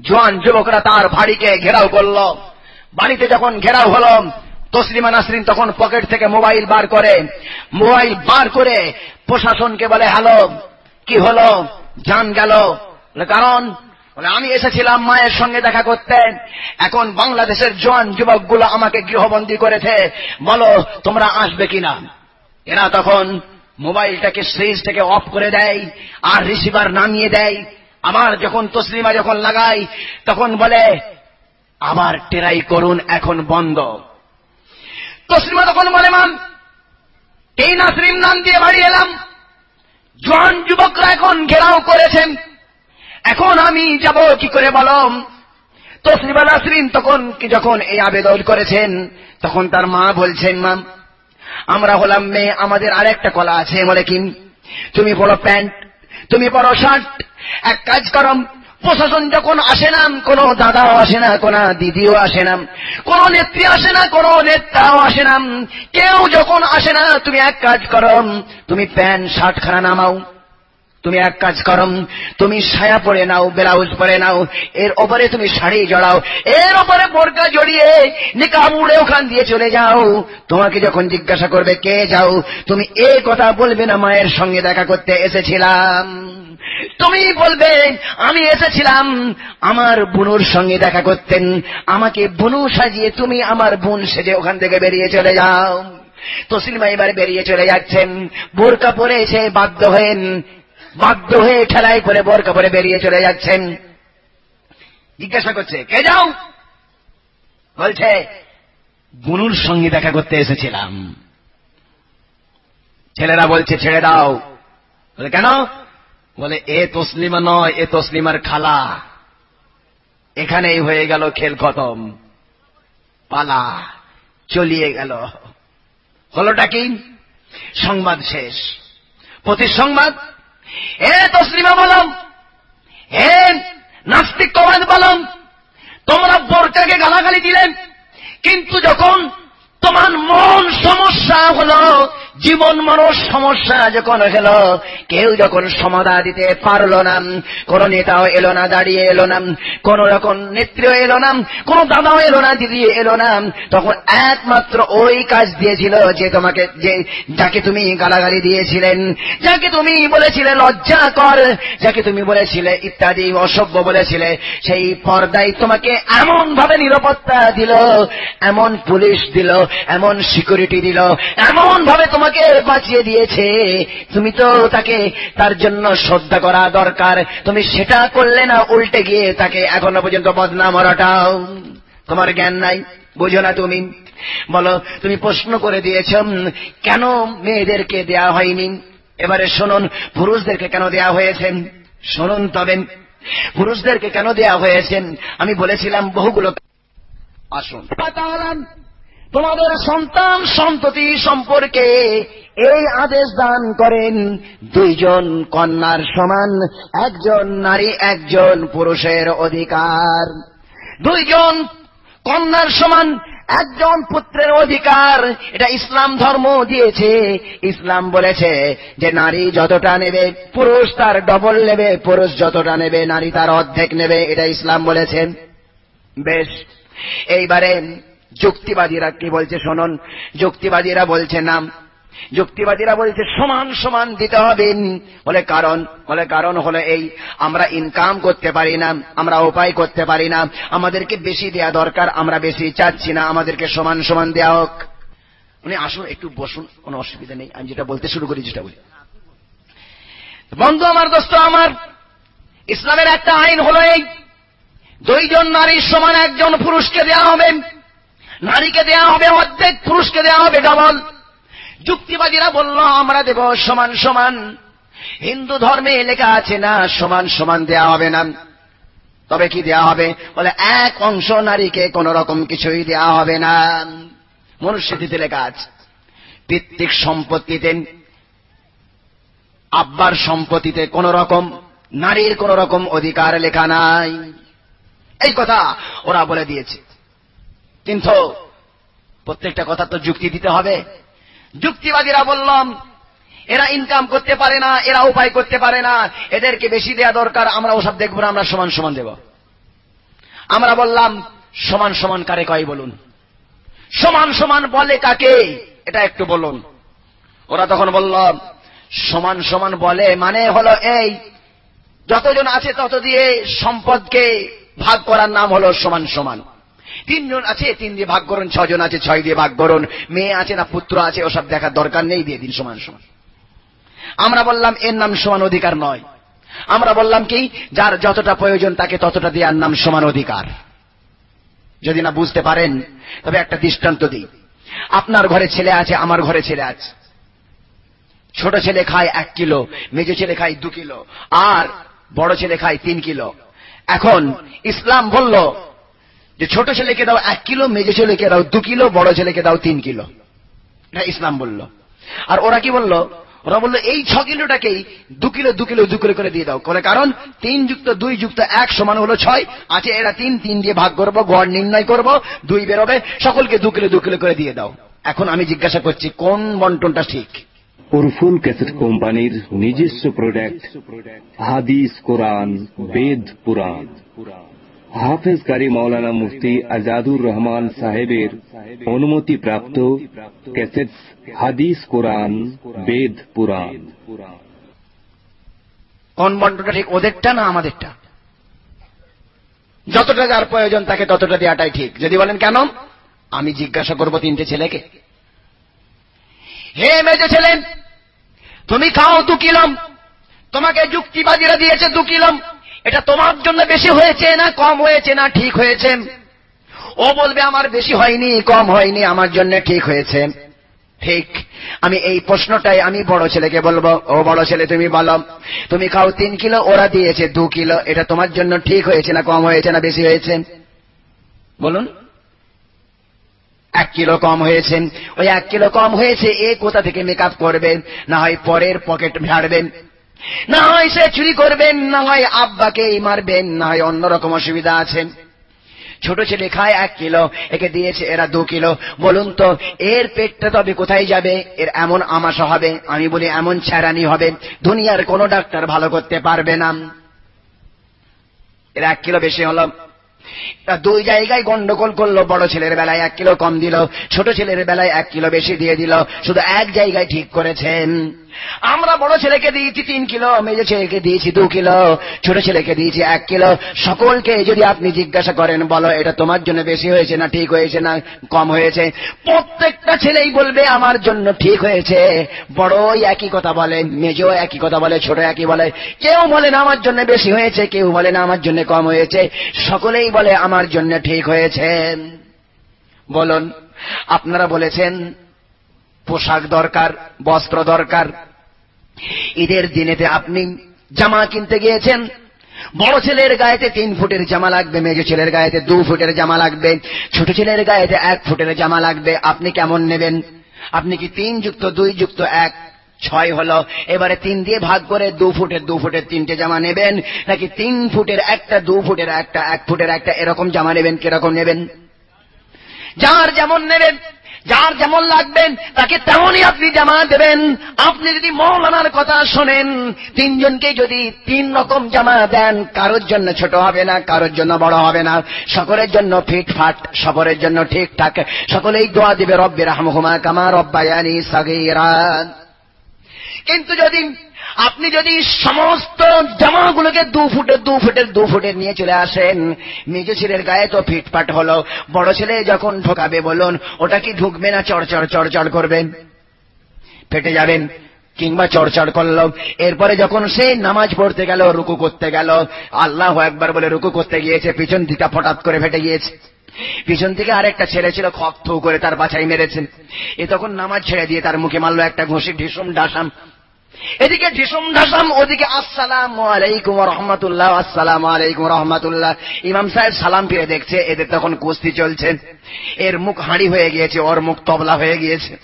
জোয়ান যুবকরা তার ভাড়িকে ঘেরাও করল। বাড়িতে যখন ঘেরাও হল, তসলিমা নাসরিন তখন পকেট থেকে মোবাইল বার করে, মোবাইল বার করে প্রশাসনকে বলে, হ্যালো কি হলো? জান গেল। কারণ? আমি এসেছিলাম মায়ের সঙ্গে দেখা করতে। এখন বাংলাদেশের জোয়ান যুবকগুলো আমাকে গৃহবন্দী করেছে। বলো, তোমরা আসবে কিনা? এরা তখন মোবাইলটাকে সুইচ থেকে অফ করে দেয় আর রিসিভার নামিয়ে দেয়। আবার যখন তসলিমা যখন লাগাই তখন বলে, আবার টেরাই করুন, এখন বন্ধ। তসলিমা তখন বলে মান এই নাসরিম নাম দিয়ে বাড়ি এলাম। জোয়ান যুবকরা এখন ঘেরাও করেছেন। এখন আমি যাব কি করে বলম তসলিমা নাসরিন তখন যখন এই আবেদন করেছেন, তখন তার মা বলছেন, মা, আমরা হলাম মেয়ে, আমাদের আর একটা কলা আছে বলে কি তুমি পড়ো প্যান্ট, তুমি পড়ো শার্ট, এক কাজ করো প্রশাসন যখন আসে না, কোনো দাদাও আসে না, কোন দিদিও আসে না, কোন নেত্রী আসে না, কোন নেতাও আসে না। কেউ যখন আসে না, তুমি এক কাজ করো, তুমি প্যান্ট শার্ট খানা নামাও। তুমি এক কাজ করো তুমি সায়া পরে নাও, ব্লাউজ পরে নাও, এর ওপরে তুমি শাড়ি জড়াও, এর ওপরে বোরকা জড়িয়ে নিকাম উড়ে ওখান দিয়ে চলে যাও। তোমাকে যখন জিজ্ঞাসা করবে কে যাও, তুমি এ কথা বলবে না মায়ের সঙ্গে দেখা করতে এসেছিলাম। তুমি বলবে, আমি এসেছিলাম, আমার বুনুর সঙ্গে দেখা করতেন, আমাকে বুনু সাজিয়ে তুমি আমার বোন সেজে ওখান থেকে বেরিয়ে চলে যাও। তসলিমা এবার বেরিয়ে চলে যাচ্ছেন, বোরকা পরে এসে বাধ্য হয়েন বাধ্য হয়ে ঠেলাই করে বোরকা পরে বেরিয়ে চলে যাচ্ছেন। জিজ্ঞাসা করছে, কে যাও? বলছে, বুনুর সঙ্গে দেখা করতে এসেছিলাম। ছেলেরা বলছে, ছেড়ে দাও। বলে, কেন? বলে, এ তসলিমা নয়, এ তসলিমার খালা। এখানেই হয়ে গেল খেল খতম। পালা, চলিয়ে গেল। হলোটা কি? সংবাদ শেষ। প্রতি সংবাদ এ তসলিমা বলম হে নাস্তিক কমাদ বলম তোমরা বোরকাকে গালাগালি দিলেন কিন্তু যখন তোমার মন সমস্যা হলো জীবন মানুষ সমস্যা যখন হলো, কেউ যখন সমাধা দিতে পারল না, কোন নেতাও এলো না, দাঁড়িয়ে এলো না, কোন রকম নেত্রীও এলো না, কোন দাদাও এলো না, দিদি এলো না, তখন একমাত্র ওই কাজ দিয়েছিল যে তোমাকে, যে যাকে তুমি গালাগালি দিয়েছিলেন, যাকে তুমি বলেছিলে লজ্জা কর, যাকে তুমি বলেছিলে ইত্যাদি অসভ্য বলেছিলে, সেই পর্দায় তোমাকে এমন ভাবে নিরাপত্তা দিল, এমন পুলিশ দিল, এমন সিকিউরিটি দিল এমন ভাবে তোমাকে বাঁচিয়ে দিয়েছে। তুমি তো তাকে তার জন্য শ্রদ্ধা করা দরকার। তুমি সেটা করলে না, উল্টে গিয়ে তাকে এখনও পর্যন্ত বদনাম হরাটাও তোমার জ্ঞান নাই। বুঝো না তুমি। বলো, তুমি প্রশ্ন করে দিয়েছ কেন মেয়েদেরকে দেয়া হয়নি? এবারে শুনুন, পুরুষদেরকে কেন দেয়া হয়েছে? শুনুন তবে। পুরুষদেরকে কেন দেয়া হয়েছেন আমি বলেছিলাম, বহুগুলো আসুন। তোমাদের সন্তান সন্ততি সম্পর্কে এই আদেশ দান করেন। দুইজন কন্যার সমান, একজন নারী, একজন পুরুষের অধিকার। দুইজন কন্যার সমান, একজন পুত্রের অধিকার। এটা ইসলাম ধর্ম দিয়েছে। ইসলাম বলেছে যে নারী যতটা নেবে পুরুষ, তার ডবল নেবে। পুরুষ যতটা নেবে, নারী তার অর্ধেক নেবে। এটা ইসলাম বলেছেন বেশ, এইবারে যুক্তিবাদীরা কি বলছে শোনন? যুক্তিবাদীরা বলছে না যুক্তিবাদীরা বলছে সমান সমান দিতে হবে। বলে কারণ বলে কারণ হলো এই, আমরা ইনকাম করতে পারি না, আমরা উপায় করতে পারি না, আমাদেরকে বেশি দেয়া দরকার, আমরা বেশি চাচ্ছি না, আমাদেরকে সমান সমান দেওয়া হোক। উনি আসুন, একটু বসুন, কোনো অসুবিধা নেই। আমি যেটা বলতে শুরু করি, যেটা বলি। বন্ধু আমার, দোস্ত আমার, ইসলামের একটা আইন হলো এই, দুইজন নারীর সমান একজন পুরুষকে দেওয়া হবে। নারীকে দেয়া হবে অর্ধেক, পুরুষকে দেয়া হবে ডবল যুক্তিবাদীরা বলল, আমরা দেব সমান সমান। হিন্দু ধর্মে লেখা আছে না, সমান সমান দেয়া হবে না। তবে কি দেয়া হবে? বলে, এক অংশ নারীকে কোন রকম কিছুই দেয়া হবে না। মনুষ্যতিতে লেখা আছে, পিতৃক সম্পত্তিতে, আব্বার সম্পত্তিতে কোন রকম, নারীর কোন রকম অধিকার লেখা নাই। এই কথা ওরা বলে দিয়েছে। কিন্তু প্রত্যেকটা কথা তো যুক্তি দিতে হবে। যুক্তিবাদীরা বললাম, এরা ইনকাম করতে পারে না, এরা উপায় করতে পারে না। এদেরকে বেশি দেয়া দরকার, আমরা ওসব দেখব না, আমরা সমান সমান দেব। আমরা বললাম, সমান সমান কারে কয় বলুন? সমান সমান বলে কাকে? এটা একটু বলুন। ওরা তখন বলল, সমান সমান বলে মানে হলো এই, যতজন আছে তত দিয়ে সম্পদকে ভাগ করার নাম হলো সমান সমান। তিনজন আছে, তিন দিয়ে ভাগ করুন, ছজন আছে, ছয় দিয়ে ভাগ করুন। মেয়ে আছে না পুত্র আছে, ওসব দেখার দরকার নেই, দিয়ে দিন সমান সমান। আমরা বললাম, এর নাম সমান অধিকার নয়। আমরা বললাম কি, যার যতটা প্রয়োজন তাকে ততটা দেওয়ার নাম সমান অধিকার। যদি না বুঝতে পারেন, তবে একটা দৃষ্টান্ত দিই। আপনার ঘরে ছেলে আছে, আমার ঘরে ছেলে আছে। ছোট ছেলে খায় এক কিলো, মেজো ছেলে খায় দু কিলো, আর বড় ছেলে খায় তিন কিলো। এখন ইসলাম বলল যে ছোট ছেলেকে দাও এক কিলো, মেজো ছেলেকে দাও দু কিলো, বড় ছেলেকে দাও তিন কিলো। এটা ইসলাম বলল। আর ওরা কি বলল? ওরা বলল, এই ছ কিলোটাকেই দু কিলো দু কিলো দু কিলো করে দিয়ে দাও। করে কারণ তিন যুক্ত, দুই যুক্ত এক সমান হলো ছয়। আছে, এরা তিন তিন দিয়ে ভাগ করব, গড় নির্ণয় করব, দুই বেরোবে, সকলকে দু কিলো দু কিলো করে দিয়ে দাও। এখন আমি জিজ্ঞাসা করছি, কোন বন্টনটা ঠিক? উরফুল ক্যাসেট কোম্পানির নিজস্ব প্রোডাক্ট হাদিস কোরআন, বেদ পুরাণ। হাফেজ কারি মৌলানা মুফতি আজাদুর রহমান সাহেবের অনুমতি প্রাপ্ত ক্যাসেট হাদিস কোরআন, বেদ পুরাণ। কোন বন্টনটা ঠিক? ওদেরটা না আমাদেরটা? যতটা যার প্রয়োজন তাকে ততটা দেওয়াটাই ঠিক। যদি বলেন কেন? আমি জিজ্ঞাসা করব তিনটে ছেলেকে। হে মেজে ছেলেন তুমি খাও দু কিলম। তোমাকে যুক্তিবাদীরা দিয়েছে দু কিলম। এটা তোমার জন্য বেশি হয়েছে না কম হয়েছে না ঠিক হয়েছে? ও বলবে, আমার বেশি হয়নি, কম হয়নি, আমার জন্য ঠিক হয়েছে। ঠিক, আমি এই প্রশ্নটাই আমি বড় ছেলেকে বলব, ও বড় ছেলে, তুমি বলো, তুমি খাও তিন কিলো ওরা দিয়েছে, দু কিলো, এটা তোমার জন্য ঠিক হয়েছে না কম হয়েছে না বেশি হয়েছে? বলুন। এক কিলো কম হয়েছে, ওই এক কিলো কম হয়েছে, এ কোথা থেকে মেকআপ করবেন না হয় পরের পকেট ঝাড়বেন না হয় সে চুরি করবেন, না হয় আব্বাকে মারবেন, না হয় অন্যরকম অসুবিধা আছে। ছোট ছেলে খায় এক কিলো, একে দিয়েছে এরা দু কিলো। বলুন তো, এর পেটটা তবে কোথায় যাবে? এর এমন আমাশা হবে, আমি বলি এমন ছেড়ানি হবে, দুনিয়ার কোন ডাক্তার ভালো করতে পারবে না। এর এক কিলো বেশি হলো। দুই জায়গায় গন্ডগোল করল, বড় ছেলের বেলায় এক কিলো কম দিল, ছোট ছেলের বেলায় এক কিলো বেশি দিয়ে দিল, শুধু এক জায়গায় ঠিক করেছেন। আমরা বড় ছেলেকে দিয়েছি তিন কিলো, মেজে ছেলেকে দিয়েছি দু কিলো, ছোট ছেলেকে দিয়েছি এক কিলো। সকলকে যদি আপনি জিজ্ঞাসা করেন, বলো, এটা তোমার জন্য বেশি হয়েছে না ঠিক হয়েছে না কম হয়েছে? প্রত্যেকটা ছেলেই বলবে, আমার জন্য ঠিক হয়েছে। বড়ই একই কথা বলে মেজও একই কথা বলে, ছোট একই বলে। কেউ বলেন আমার জন্য বেশি হয়েছে। কেউ বলেন আমার জন্য কম হয়েছে। সকলেই বলে, আমার জন্য ঠিক হয়েছে। বলুন, আপনারা বলেছেন পোশাক দরকার, বস্ত্র দরকার। ঈদের দিনেতে আপনি জামা কিনতে গিয়েছেন? বড় ছেলের গায়েতে তিন ফুটের জামা লাগবে, মেজ ছেলের গায়েতে দু ফুটের জামা লাগবে, ছোট ছেলের গায়েতে এক ফুটের জামা লাগবে। আপনি কেমন নেবেন? আপনি কি তিন যুক্ত, দুই যুক্ত, এক, ছয় হলো? এবারে তিন দিয়ে ভাগ করে দু ফুটের দু ফুটের তিনটে জামা নেবেন? নাকি তিন ফুটের একটা, দু ফুটের একটা, এক ফুটের একটা, এরকম জামা নেবেন? কীরকম নেবেন? যার যেমন নেবেন যার যেমন লাগবেন, তাকে তেমনই আপনি জামা দেবেন। আপনি যদি মৌলানার কথা শোনেন, তিনজনকে যদি তিন রকম জামা দেন, কারোর জন্য ছোট হবে না, কারোর জন্য বড় হবে না। সকলের জন্য ফিটফাট সকলের জন্য ঠিকঠাক সকলেই দোয়া দিবে রব্বের হামহুমা কামা রব্বায়ানি সাগীরা। কিন্তু যদি আপনি যদি সমস্ত জামাগুলোকে দু ফুটের দু ফুটের দু ফুটের নিয়ে চলে আসেন, মেজো ছেলের গায়ে তো ফিটফাট হলো, বড় ছেলে যখন ঢোকাবে বলুন, ওটা কি ঢুকবে না চড়চড় চড়চড় করবেন ফেটে যাবেন, কিংবা চড়চড় করল। এরপরে যখন সে নামাজ পড়তে গেল, রুকু করতে গেল, আল্লাহ একবার বলে রুকু করতে গিয়েছে, পিছন দিকটা ফটাত করে ফেটে গিয়েছে। পিছন থেকে আরেকটা ছেলে ছিল খপ থু করে তার বাছাই মেরেছেন এ তখন নামাজ ছেড়ে দিয়ে তার মুখে মারলো একটা ঘুষি, ঢিসুম ডাসাম এদিকে ঢিসুম ঢাসাম ওদিকে আসসালাম আলাইকুম রহমতুল্লাহ, আসসালাম আলাইকুম রহমতুল্লাহ। ইমাম সাহেব সালাম ফিরে দেখছে, এদের তখন কুস্তি চলছে। এর মুখ হাঁড়ি হয়ে গিয়েছে, ওর মুখ তবলা হয়ে গিয়েছে।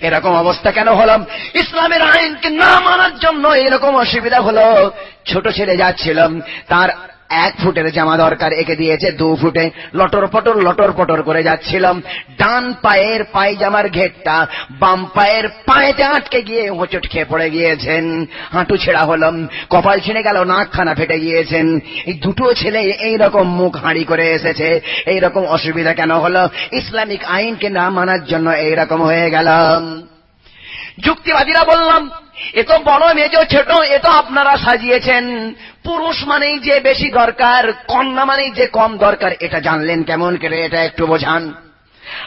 এরকম অবস্থা কেন হলাম? ইসলামের আইনকে না মানার জন্য এরকম অসুবিধা হলো। ছোট ছেলে যাচ্ছিলাম, তার এক ফুটের জামা দরকার, একে দিয়েছে দু ফুটে। লটর পটর লটর পটর করে যাচ্ছিলাম। ডান পায়ের পায়জামার ঘেরটা, বাম পায়ের পায়েতে আটকে গিয়ে হোঁচট খেয়ে পড়ে গিয়েছেন। হাঁটু ছেঁড়া হলাম, কপাল ছিঁড়ে গেল, নাকখানা ফেটে গিয়েছেন। এই দুটো ছেলে এই রকম মুখ হাঁড়ি করে এসেছে। এই রকম অসুবিধা কেন হলো? ইসলামিক আইনকে না মানার জন্য এই রকম হয়ে গেলাম। যুক্তিবাদীরা বললাম এ তো বড় মেজ ছোট, এ তো আপনারা সাজিয়েছেন। পুরুষ মানেই যে বেশি দরকার, কন্যা মানেই যে কম দরকার, এটা জানলেন কেমন করে? এটা একটু বোঝান।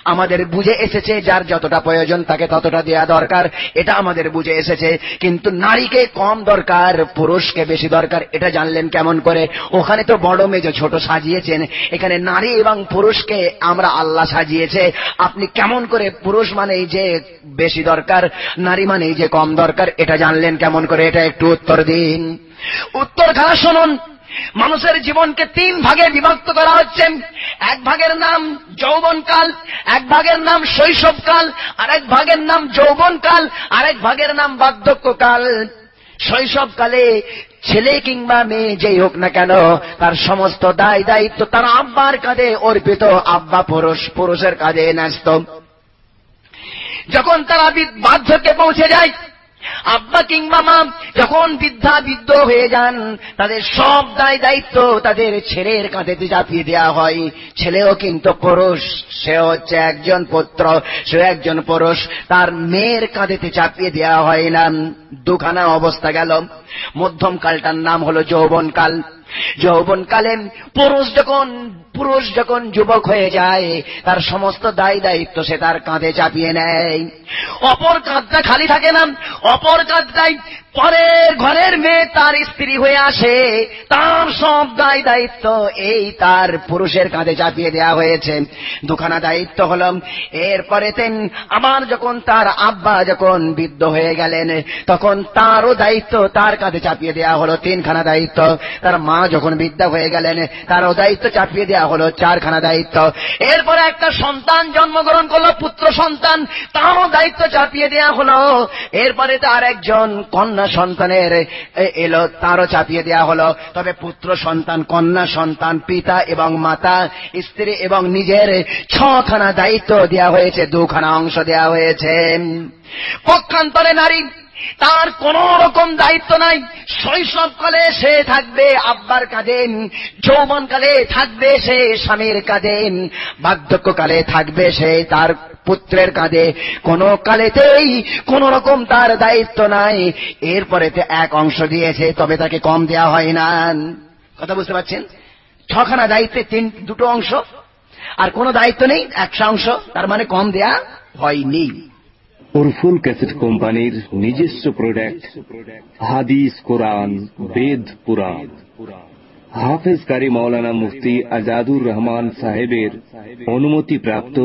আমাদের বুঝে এসেছে যার যতটা প্রয়োজন তাকে ততটা দেয়া দরকার। এটা আমাদের বুঝে এসেছে। কিন্তু নারীকে কম দরকার, পুরুষকে বেশি দরকার, এটা জানলেন কেমন করে? ওখানে তো বড় মেজ ছোট সাজিয়েছেন। এখানে নারী এবং পুরুষকে আমরা আল্লাহ সাজিয়েছে। আপনি কেমন করে পুরুষ মানেই যে বেশি দরকার, নারী মানেই যে কম দরকার, এটা জানলেন কেমন করে? এটা একটু উত্তর দিন। উত্তর খানা শুনুন। মানুষের জীবনকে তিন ভাগে বিভক্ত করা হচ্ছে। এক ভাগের নাম যৌবনকাল, এক ভাগের নাম শৈশবকাল, আর এক ভাগের নাম যৌবনকাল এক ভাগের নাম বার্ধক্যকাল। শৈশবকালে ছেলে কিংবা মেয়ে যেই হোক না কেন, তার সমস্ত দায় দায়িত্ব তার আব্বার কাঁধে অর্পিত, আব্বা পুরুষ, পুরুষের কাঁধে ন্যস্ত। যখন তারা বার্ধক্যে পৌঁছে যায় আব্বা কিংবা মা যখন বৃদ্ধা বৃদ্ধ হয়ে যান, তাদের সব দায় দায়িত্ব তাদের ছেলের কাঁধেতে চাপিয়ে দেওয়া হয়। ছেলেও কিন্তু পুরুষ সে হচ্ছে একজন পুত্র সে একজন পুরুষ। তার মেয়ের কাঁধেতে চাপিয়ে দেওয়া হয় না। দুখানা অবস্থা গেল। মধ্যম কালটার নাম হলো যৌবনকাল। যৌবনকালে পুরুষ যখন পুরুষ যখন যুবক হয়ে যায়, তার সমস্ত দায় দায়িত্ব সে তার কাঁধে চাপিয়ে নেয়। অপর কাঁধটা খালি থাকে না, অপর কাঁধটাই পরের ঘরের মেয়ে তার স্ত্রী হয়ে আসে, তার সব দায় দায়িত্ব এই তার পুরুষের কাঁধে চাপিয়ে দেওয়া হয়েছে। দুখানা দায়িত্ব হল এরপরে তেন আমার যখন তার আব্বা যখন বৃদ্ধ হয়ে গেলেন, তখন তারও দায়িত্ব তার কাঁধে চাপিয়ে দেওয়া হলো, তিনখানা দায়িত্ব। তার মা যখন বিদ্যা হয়ে গেলেন তারও দায়িত্ব চাপিয়ে দেওয়া হলো, চারখানা দায়িত্ব। এরপরে একটা সন্তান জন্মগ্রহণ করল, পুত্র সন্তান, তারও দায়িত্ব চাপিয়ে দেওয়া হলো। এরপরে তার একজন কন্যা সন্তানের এলো, তারও চাপিয়ে দেওয়া হলো। তবে পুত্র সন্তান, কন্যা সন্তান, পিতা এবং মাতা, স্ত্রী এবং নিজের ছখানা দায়িত্ব দেওয়া হয়েছে, দুখানা অংশ দেওয়া হয়েছে। পক্ষান্তরে নারী তার কোন রকম দায়িত্ব নাই। শৈশবকালে সে থাকবে আব্বার কাঁধে যৌবনকালে থাকবে সে স্বামীর কাঁধে বার্ধক্যকালে থাকবে সে তার পুত্রের কাঁধে। কোন কালেতেই কোন রকম তার দায়িত্ব নাই। এরপরে এক অংশ দিয়েছে, তবে তাকে কম দেওয়া হয় না। কথা বুঝতে পারছেন? ছখানা দায়িত্বে তিন, দুটো অংশ। আর কোন দায়িত্ব নেই, একশো অংশ, তার মানে কম দেয়া হয়নি। উরফুল ক্যাসেট কোম্পানির নিজস্ব প্রোডাক্ট হাদিস, কোরআন, বেদ, পুরাণ। হাফেজ কারি মৌলানা মুফতি আজাদুর রহমান সাহেবের অনুমতিপ্রাপ্ত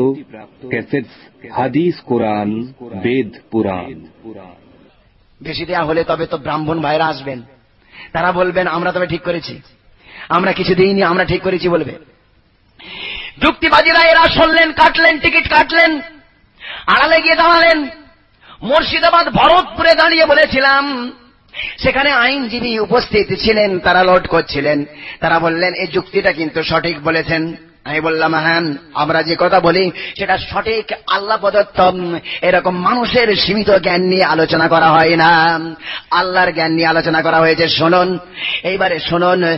ক্যাসেট হাদিস, কোরআন, বেদ, পুরাণ। বেশি দেওয়া হলে তবে তো ব্রাহ্মণ ভাইরা আসবেন। তারা বলবেন, আমরা তবে ঠিক করেছি। আমরা কিছু দিইনি, আমরা ঠিক করেছি বলবে। যুক্তিবাদীরা এরা শুনলেন, কাটলেন, টিকিট কাটলেন আড়ালে গিয়ে দাঁড়ালেন। মুর্শিদাবাদ ভরতপুরে দাঁড়িয়ে বলেছিলাম, সেখানে আইনজীবী উপস্থিত ছিলেন, তারা লোড করছিলেন। তারা বললেন, এই যুক্তিটা কিন্তু সঠিক বলেছেন। আমি বললাম হ্যাঁ আমরা যে কথা বলি, সেটা সঠিক আল্লাহ প্রদত্ত এরকম মানুষের সীমিত জ্ঞান নিয়ে আলোচনা করা হয় না। আল্লাহর জ্ঞান নিয়ে আলোচনা করা হয়েছে। শুনুন, এইবারে শুনুন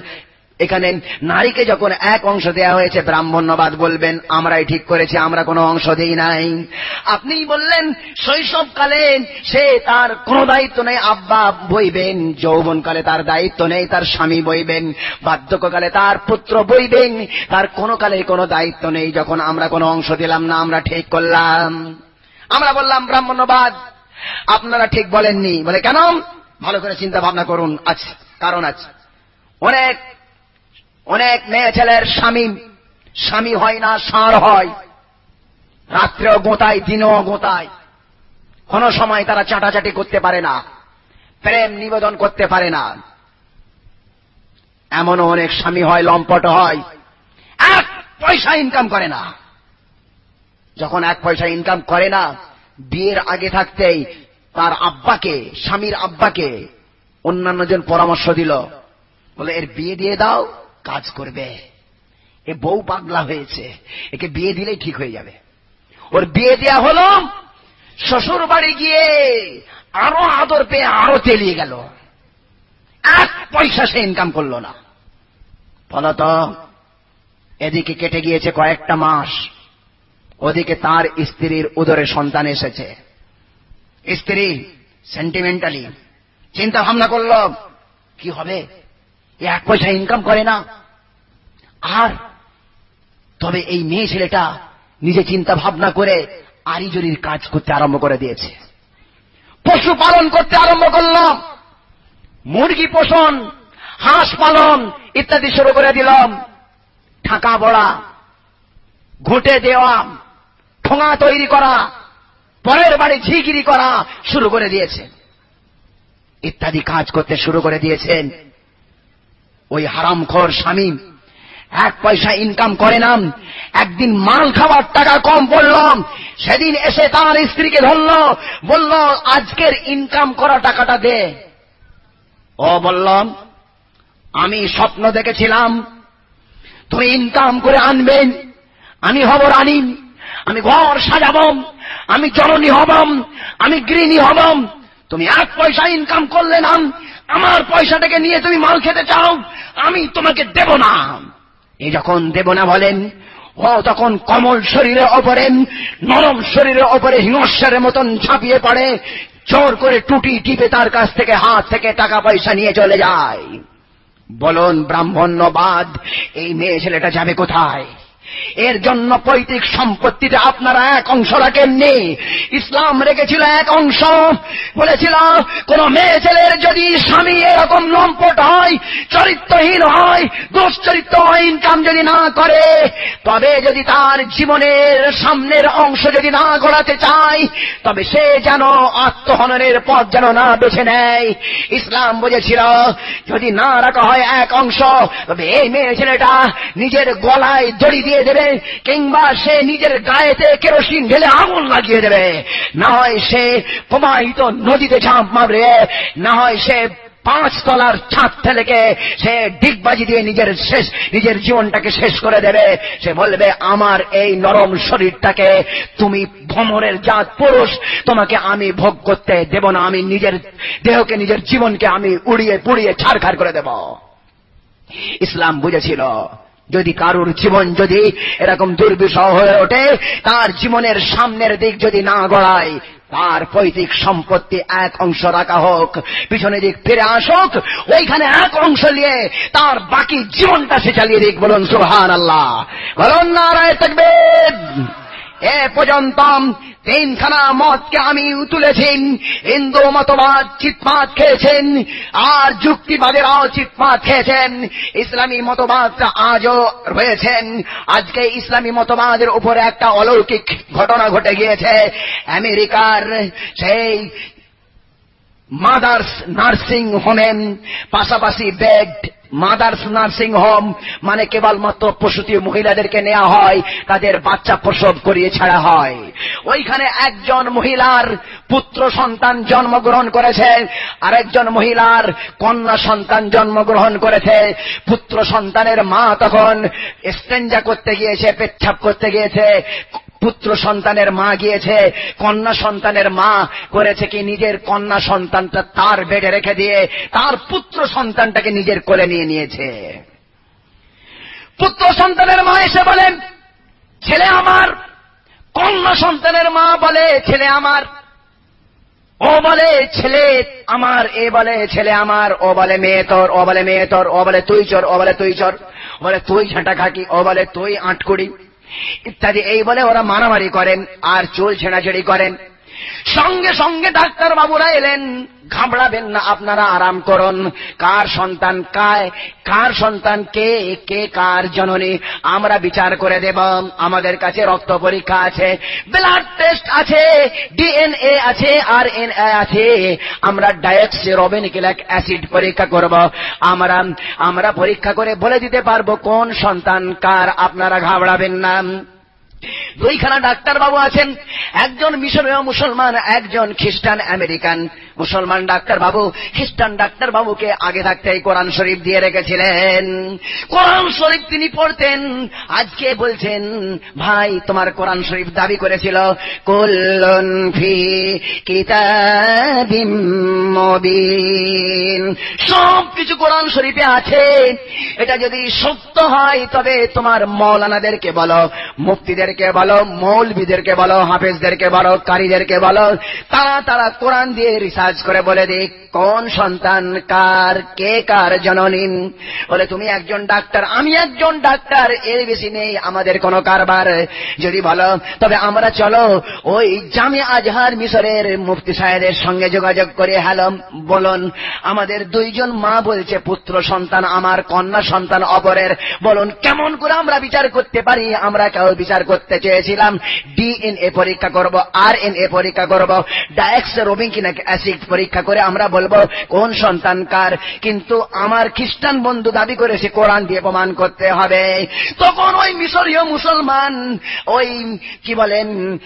এখানে নারীকে যখন এক অংশ দেয়া হয়েছে, ব্রাহ্মণ্যবাদ বলবেন, আমরাই ঠিক করেছি, আমরা কোনো অংশ দিই নাই। আপনি বললেন, শৈশবকালে সে তার কোনো দায়িত্ব নেই, আব্বা বইবেন, যৌবনকালে তার দায়িত্ব নেই, তার স্বামী বইবেন, বার্ধক্যকালে তার পুত্র বইবেন, তার কোনো কালে কোনো দায়িত্ব নেই, যখন আমরা কোনো অংশ দিলাম না, আমরা ঠিক করলাম। আমরা বললাম, ব্রাহ্মণ্যবাদ, আপনারা ঠিক বলেননি। বলে, কেন? ভালো করে চিন্তা ভাবনা করুন আছে কারণ আছে অনেক অনেক মেয়ে ছেলের স্বামী। স্বামী হয় না, ষাঁড় হয়। রাত্রেও গোতায়, দিনেও গোতায়। কোন সময় তারা চাটাচাটি করতে পারে না, প্রেম নিবেদন করতে পারে না। এমনও অনেক স্বামী হয়, লম্পট হয়। এক পয়সা ইনকাম করে না। যখন এক পয়সা ইনকাম করে না, বিয়ের আগে থাকতেই তার আব্বাকে, স্বামীর আব্বাকে অন্যান্যজন পরামর্শ দিল। বলে, এর বিয়ে দিয়ে দাও। কাজ করবে। এ বউ পাগলা হয়েছে। একে বিয়ে দিলেই ঠিক হয়ে যাবে। ওর বিয়ে দেয়া হল শ্বশুর বাড়ি গিয়ে আরও আদর পেয়ে আরও তেলিয়ে গেল। এক পয়সা সে ইনকাম করল না। ফলত এদিকে কেটে গিয়েছে কয়েকটা মাস। ওদিকে তার স্ত্রীর উদরে সন্তান এসেছে। স্ত্রী সেন্টিমেন্টালি চিন্তা ভাবনা করল, কি হবে? এক পয়সা ইনকাম করে না। আর তবে এই মেয়ে ছেলেটা নিজে চিন্তা ভাবনা করে আরিজরির কাজ করতে আরম্ভ করে দিয়েছে। পশু পালন করতে আরম্ভ করল। মুরগি পোষণ, হাঁস পালন ইত্যাদি শুরু করে দিলাম। ঠাকা বড়া, ঘুটে দেওয়া, ঠোঙা তৈরি করা, পরের বাড়ি ঝিগিরি করা শুরু করে দিয়েছে। ইত্যাদি কাজ করতে শুরু করে দিয়েছেন ওই হারামখোর স্বামী। এক পয়সা ইনকাম করে না একদিন মাল খাবার টাকা কম পড়লাম সেদিন এসে তার স্ত্রীকে ধরল, বলল, আজকের ইনকাম করা টাকাটা দে। ও বললাম, আমি স্বপ্ন দেখেছিলাম, তুমি ইনকাম করে আনবেন, আমি হব রানী, আমি ঘর সাজাব, আমি জননী হবম, আমি গৃহিণী হবম, তুমি এক পয়সা ইনকাম করলে না আমার পয়সাটাকে নিয়ে তুমি মাল খেতে চাও, আমি তোমাকে দেব না। এই যখন দেব না বলেন, ও তখন কমল শরীরের ওপরে, নরম শরীরের অপরে হিংস্বরের মতন ঝাঁপিয়ে পড়ে চোর করে টুটি টিপে তার কাছ থেকে হাত থেকে টাকা পয়সা নিয়ে চলে যায়। বলুন, ব্রাহ্মণ্যবাদ, এই মেয়ে ছেলেটা যাবে কোথায়? এর জন্য পৈতৃক সম্পত্তিতে আপনারা এক অংশ রাখেননি ইসলাম রেখেছিল এক অংশ। বলেছিল, কোন মেয়ে ছেলের যদি স্বামী এরকম লম্পট হয়, চরিত্রহীন হয়, দুশ্চরিত্র ইনকাম যদি না করে, তবে যদি তার জীবনের সামনের অংশ যদি না গড়াতে চায়, তবে সে যেন আত্মহননের পথ যেন না বেছে নেয়। ইসলাম বুঝেছিল যদি না রাখা হয় এক অংশ, তবে এই মেয়ে ছেলেটা নিজের গলায় দড়ি দিয়ে দেবে, কিংবা সে নিজের গায়েতে কেরোসিন ঢেলে আগুন লাগিয়ে দেবে। না হয় সে প্রবাহিত নদীতে ঝাঁপ মারবে, না হয় সে পাঁচ তলার ছাদ থেকে সে ডিগবাজি দিয়ে নিজের শেষ, নিজের জীবনটাকে শেষ করে দেবে। সে বলবে, আমার এই নরম শরীরটাকে তুমি ভ্রমণের জাত পুরুষ, তোমাকে আমি ভোগ করতে দেব না, আমি নিজের দেহকে, নিজের জীবনকে আমি উড়িয়ে পুড়িয়ে ছাড়খাড় করে দেব। ইসলাম বুঝেছিল যদি কারুর জীবন যদি এরকম দুর্বিষহ হয়ে ওঠে, তার জীবনের সামনের দিক যদি না গড়ায়, তার পৈতৃক সম্পত্তি এক অংশ রাখা হোক পিছনে দিক ফিরে আসুক, ওইখানে এক অংশ নিয়ে তার বাকি জীবনটা সে চালিয়ে দিক বলুন সুহান আল্লাহ বলুন, নারায় থাকবে এ পর্যন্ত তিনখানা মতকে আমি তুলেছেন। হিন্দু মতবাদ চিৎপাত খেয়েছেন। আর যুক্তিবাদেরাও চিৎপাত খেয়েছেন। ইসলামী মতবাদটা আজও রয়েছেন। আজকে ইসলামী মতবাদের উপরে একটা অলৌকিক ঘটনা ঘটে গিয়েছে। আমেরিকার সেই মাদার্স নার্সিং হোমেন পাশাপাশি বেড মাদার্স নার্সিং হোম মানে কেবলমাত্র প্রসূতি মহিলাদেরকে নেওয়া হয়, তাদের বাচ্চা প্রসব করিয়ে ছাড়া হয়। ওইখানে একজন মহিলার পুত্র সন্তান জন্মগ্রহণ করেছে, আরেকজন মহিলার কন্যা সন্তান জন্মগ্রহণ করেছে। পুত্র সন্তানের মা তখন স্টেঞ্জা করতে গিয়েছে, পেচ্ছাপ করতে গিয়েছে পুত্র সন্তানের মা গিয়েছে, কন্যা সন্তানের মা করেছে কি নিজের কন্যা সন্তানটা তার বেডে রেখে দিয়ে তার পুত্র সন্তানটাকে নিজের কোলে নিয়ে নিয়েছে। পুত্র সন্তানের মা এসে বলেন, ছেলে আমার। কন্যা সন্তানের মা বলে, ছেলে আমার। ও বলে, ছেলে আমার। এ বলে, ছেলে আমার। ও বলে, মেয়ে তোর। ও বলে, মেয়ে তোর। ও বলে, তুই চোর। ও বলে, তুই চোর। বলে, তুই ঝাঁটা খাকি। ও বলে, তুই আটকুড়ি। ইত্যাদি। এই বলে ওরা মারামারি করেন আর চুল ছেঁড়াছেড়ি করেন। সঙ্গে সঙ্গে ডাক্তার বাবুরা এলেন। ঘাবড়াবেন না, আপনারা আরাম করুন। কার সন্তান কায়, কার সন্তান কে কে কার জননী, আমরা বিচার করে দেব। আমাদের কাছে রক্ত পরীক্ষা আছে ব্লাড টেস্ট আছে ডিএনএ আছে আর এন আছে। আমরা ডায়ক্সি রবেনিকিলাক অ্যাসিড পরীক্ষা করব। আমরা আমরা পরীক্ষা করে বলে দিতে পারব কোন সন্তান কার, আপনারা ঘাবড়াবেন না। দুইখানা ডাক্তার বাবু আছেন। একজন মিশরীয় মুসলমান একজন খ্রিস্টান আমেরিকান। মুসলমান ডাক্তার বাবু, খ্রিস্টান ডাক্তার বাবুকে আগে থাকতে কোরআন শরীফ দিয়ে রেখেছিলেন। কোরআন শরীফ তিনি পড়তেন, আজকে বলছেন, ভাই, তোমার কোরআন শরীফ দাবি করেছিল, কুল্লুন ফি কিতাবিম সব কিছু কোরআন শরীফে আছে। এটা যদি সত্য হয়, তবে তোমার মৌলানাদেরকে বলো মুক্তিদেরকে বলো, মৌলবিদেরকে বলো, হাফেজদেরকে বলো, কারীদেরকে বলো, তারা তারা কোরআন দিয়ে রিসার্চ করে বলে দিক কোন সন্তান কার, কে কার জননী বলে, তুমি একজন ডাক্তার, আমি একজন ডাক্তার, এর বেশি নেই আমাদের কোনো কারবার। যদি বলো, তবে আমরা চলো, ওই জামি আজহার মিশরের মুফতি সাহেবের সঙ্গে যোগাযোগ করে, হ্যালো, বলুন, আমাদের দুইজন মা বলছে, পুত্র সন্তান আমার, কন্যা সন্তান অপরের। বলুন, কেমন করে আমরা বিচার করতে পারি? আমরা কেউ বিচার করতে চেয়ে চেয়েছিলাম। ডিএনএ পরীক্ষা করব আর এন এ পরীক্ষা করব। ডায়াক্স রোবিং অ্যাসিড পরীক্ষা করে আমরা বলব, কোন সন্তান কার? কিন্তু আমার খ্রিস্টান বন্ধু দাবি করেছে, কোরআন দিয়ে প্রমাণ করতে হবে। তখন ওই মিশরীয় মুসলমান, ওই, কি বলেন,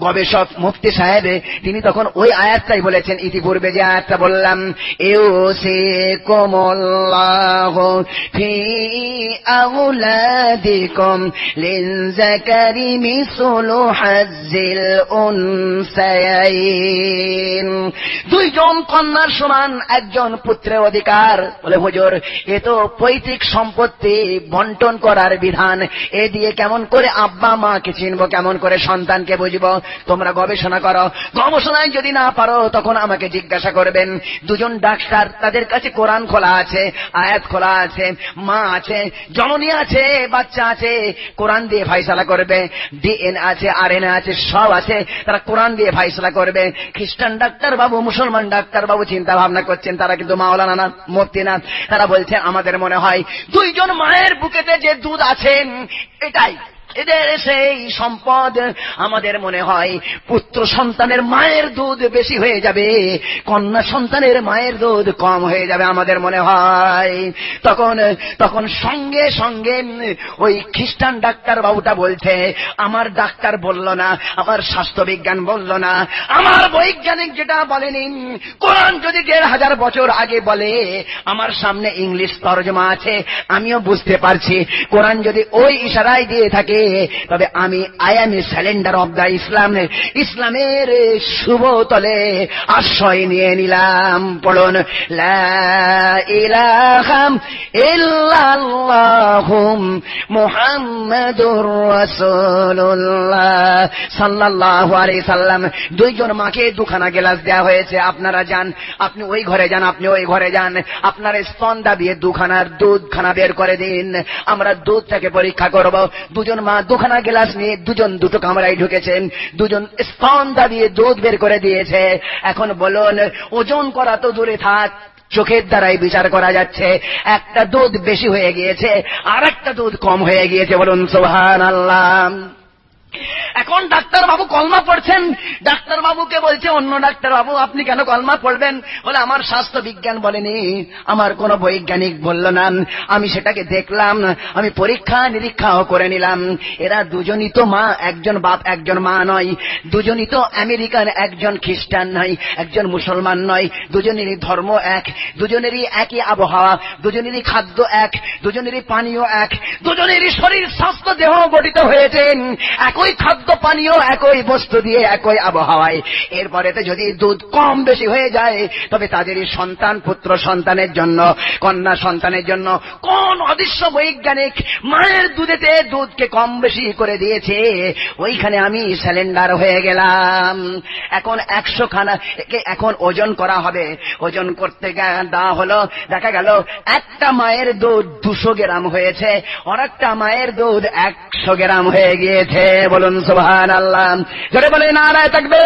গবেষক মুফতি সাহেব, তিনি তখন ওই আয়াতটাই বলেছেন, ইতিপূর্বে যে আয়াতটা বললাম এও সে কোমল্লাহ ফি দুইজন কন্যার সমান একজন পুত্রের অধিকার। বলে, হুজুর, এ তো পৈতৃক সম্পত্তি বন্টন করার বিধান। এ দিয়ে কেমন করে আব্বা মাকে চিনব, কেমন করে সন্তানকে বুঝব? তোমরা গবেষণা করো। গবেষণায় যদি না পারো, তখন আমাকে জিজ্ঞাসা করবেন। দুজন ডাক্তার, তাদের কাছে কোরআন খোলা আছে, আয়াত খোলা আছে, মা আছে, জননী আছে, বাচ্চা আছে, কোরআন দিয়ে ফাইসলা করবে। ডিএন আছে আর আছে, সব আছে, তারা কোরআন দিয়ে ফাইসলা করবে। খ্রিস্টান ডাক্তার বাবু মুসলমান ডাক্তার বাবু চিন্তা ভাবনা করছেন, তারা কিন্তু মাওলানা না মূর্তি না তারা বলছে আমাদের মনে হয় দুইজন মায়ের বুকেতে যে দুধ আছেন, এটাই। এদের সেই সম্পদ আমাদের মনে হয় পুত্র সন্তানের মায়ের দুধ বেশি হয়ে যাবে, কন্যা সন্তানের মায়ের দুধ কম হয়ে যাবে আমাদের মনে হয়। তখন তখন সঙ্গে সঙ্গে ওই খ্রিস্টান ডাক্তার বাবুটা বলছে, আমার ডাক্তার বলল না, আমার স্বাস্থ্যবিজ্ঞান বলল না, আমার বৈজ্ঞানিক যেটা বলেনি, কোরআন যদি দেড় হাজার বছর আগে বলে, আমার সামনে ইংলিশ তর্জমা আছে, আমিও বুঝতে পারছি। কোরআন যদি ওই ইশারায় দিয়ে থাকে তবে আমি a calendar of the Islam ইসলামের শুভ তলে আশ্রয় নিয়ে নিলাম। পড়ুন দুইজন মাকে দুখানা গ্লাস দেওয়া হয়েছে। আপনারা যান, আপনি ওই ঘরে যান, আপনি ওই ঘরে যান। আপনার স্তন দাবিয়ে দুখানার দুধখানা বের করে দিন। আমরা দুধটাকে পরীক্ষা করব। দুজন মা দুখানা গ্লাস নিয়ে দুজন দুটো কামরায় ঢুকেছেন, দুজন স্তন দিয়ে দুধ বের করে দিয়েছে। এখন বলুন, ওজন করা তো দূরে থাক, চোখের দ্বারাই বিচার করা যাচ্ছে। একটা দুধ বেশি হয়ে গিয়েছে আর একটা দুধ কম হয়ে গিয়েছে, বলুন সোহান আল্লাহ এখন ডাক্তার বাবু কলমা পড়ছেন। ডাক্তার বাবুকে বলছে, অন্য ডাক্তার বাবু আপনি কেন কলমা পড়বেন? বলে, আমার স্বাস্থ্য বিজ্ঞান বলেনি, আমার কোন বৈজ্ঞানিক বলল না। আমি সেটাকে দেখলাম, আমি পরীক্ষা নিরীক্ষাও করে নিলাম। এরা দুজনই তো মা, একজন বাপ, একজন মা নয়। দুজনই তো আমেরিকান, একজন খ্রিস্টান নয়, একজন মুসলমান নয়। দুজনেরই ধর্ম এক, দুজনেরই একই আবহাওয়া, দুজনেরই খাদ্য এক, দুজনেরই পানীয় এক, দুজনেরই শরীর, স্বাস্থ্য দেহ গঠিত হয়েছেন একই খাদ্য পানীয়, একই বস্তু দিয়ে একই আবহাওয়ায়। এরপরেতে যদি দুধ কম বেশি হয়ে যায়, তবে তাদেরই সন্তান, পুত্র সন্তানের জন্য, কন্যা সন্তানের জন্য কোন অদৃশ্য বৈজ্ঞানিক মায়ের দুধেতে দুধকে কম বেশি করে দিয়েছে। ওইখানে আমি স্যালেন্ডার হয়ে গেলাম। এখন একশো খানা, এখন ওজন করা হবে। ওজন করতে দেওয়া হলো, দেখা গেল একটা মায়ের দুধ দুশো গ্রাম হয়েছে আর একটা মায়ের দুধ একশো গ্রাম হয়ে গিয়েছে। বলুন সুবহান আল্লাহ জোরে বলে নারায় থাকবে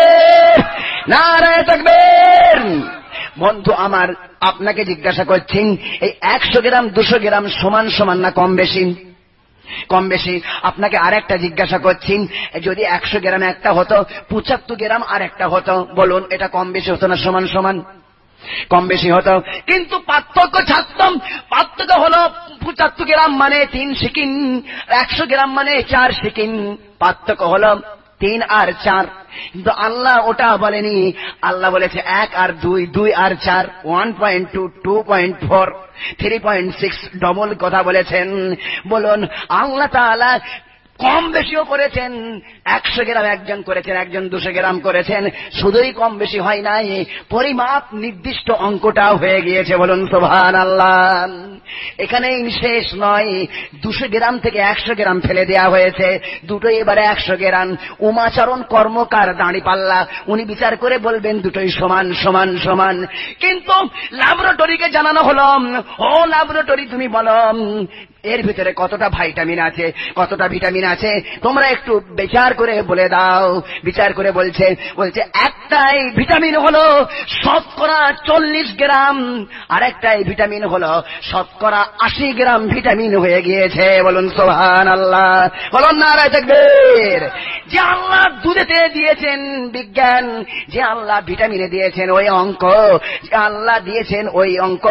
নারায় থাকবে বন্ধু, আমার আপনাকে জিজ্ঞাসা করছেন এই একশো গ্রাম, দুশো গ্রাম সমান সমান না কম বেশি? কম বেশি। আপনাকে আর একটা জিজ্ঞাসা করছি, যদি একশো গ্রাম একটা হতো, পঁচাত্তর গ্রাম আর একটা হতো, বলুন, এটা কম বেশি হতো না সমান সমান? কম বেশি হতো। কিন্তু পার্থক্য ছাড়তাম পার্থক্য হলো পঁচাত্তর গ্রাম মানে তিন সিকিন একশো গ্রাম মানে চার সিকিন পার্থক্য হলো তিন আর চার। কিন্তু আল্লাহ ওটা বলেনি। আল্লাহ বলেছে এক আর দুই দুই আর চার one point two two point four three point six double কথা বলেছেন। বলুন, আল্লাহ তাআলা কম বেশিও করেছেন, একশো গ্রাম একজন করেছেন, একজন দুশো গ্রাম করেছেন, শুধুই কম বেশি হয় নাই, পরিমাপ নির্দিষ্ট অঙ্কটাও হয়ে গিয়েছে, বলুন সোভান আল্লাহ এখানেই শেষ নয়, দুশো গ্রাম থেকে একশো গ্রাম ফেলে দেওয়া হয়েছে দুটোই এবারে একশো গ্রাম। উমাচরণ কর্মকার দাঁড়ি পাল্লা উনি বিচার করে বলবেন দুটোই সমান সমান সমান। কিন্তু ল্যাবরেটরিকে জানানো হলো, ও ল্যাবরেটরি তুমি বলো এর ভিতরে কতটা ভাইটামিন আছে, কতটা ভিটামিন আছে, তোমরা একটু বিচার করে বলে দাও। বিচার করে বলছে বলছে, একটাই ভিটামিন হলো শতকরা চল্লিশ গ্রাম আর একটাই ভিটামিন হলো শতকরা আশি গ্রাম ভিটামিন হয়ে গিয়েছে। বলুন সোহান আল্লাহ বলুন, নারায় থাকবের যে আল্লাহ দুধেতে দিয়েছেন বিজ্ঞান, যে আল্লাহ ভিটামিনে দিয়েছেন ওই অঙ্ক, যে আল্লাহ দিয়েছেন ওই অঙ্ক,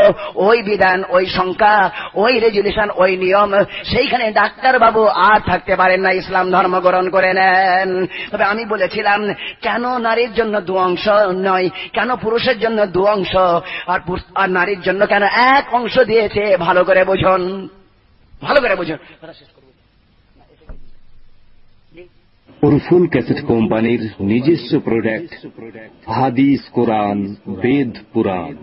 ওই বিধান, ওই সংখ্যা, ওই রেজুলেশন, ওই নিয়ম, সেইখানে ডাক্তার বাবু আর থাকতে পারেন না, ইসলাম ধর্ম গ্রহণ করে নেন। তবে আমি বলেছিলাম, কেন নারীর জন্য দু অংশ নয়, কেন পুরুষের জন্য দু অংশ? আর আর নারীর জন্য কেন এক অংশ দিয়েছে? ভালো করে বুঝুন। ভালো করে বুঝুন। উরফুল ক্যাসেট কোম্পানির নিজস্ব প্রোডাক্ট হাদিস কোরআন বেদ পুরাণ।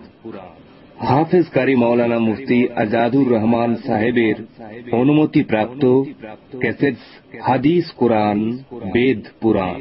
হাফেজ কারি মৌলানা মুফতি আজাদুর রহমান সাহেবের অনুমতিপ্রাপ্ত ক্যাসেটস হাদিস কোরআন বেদ পুরাণ।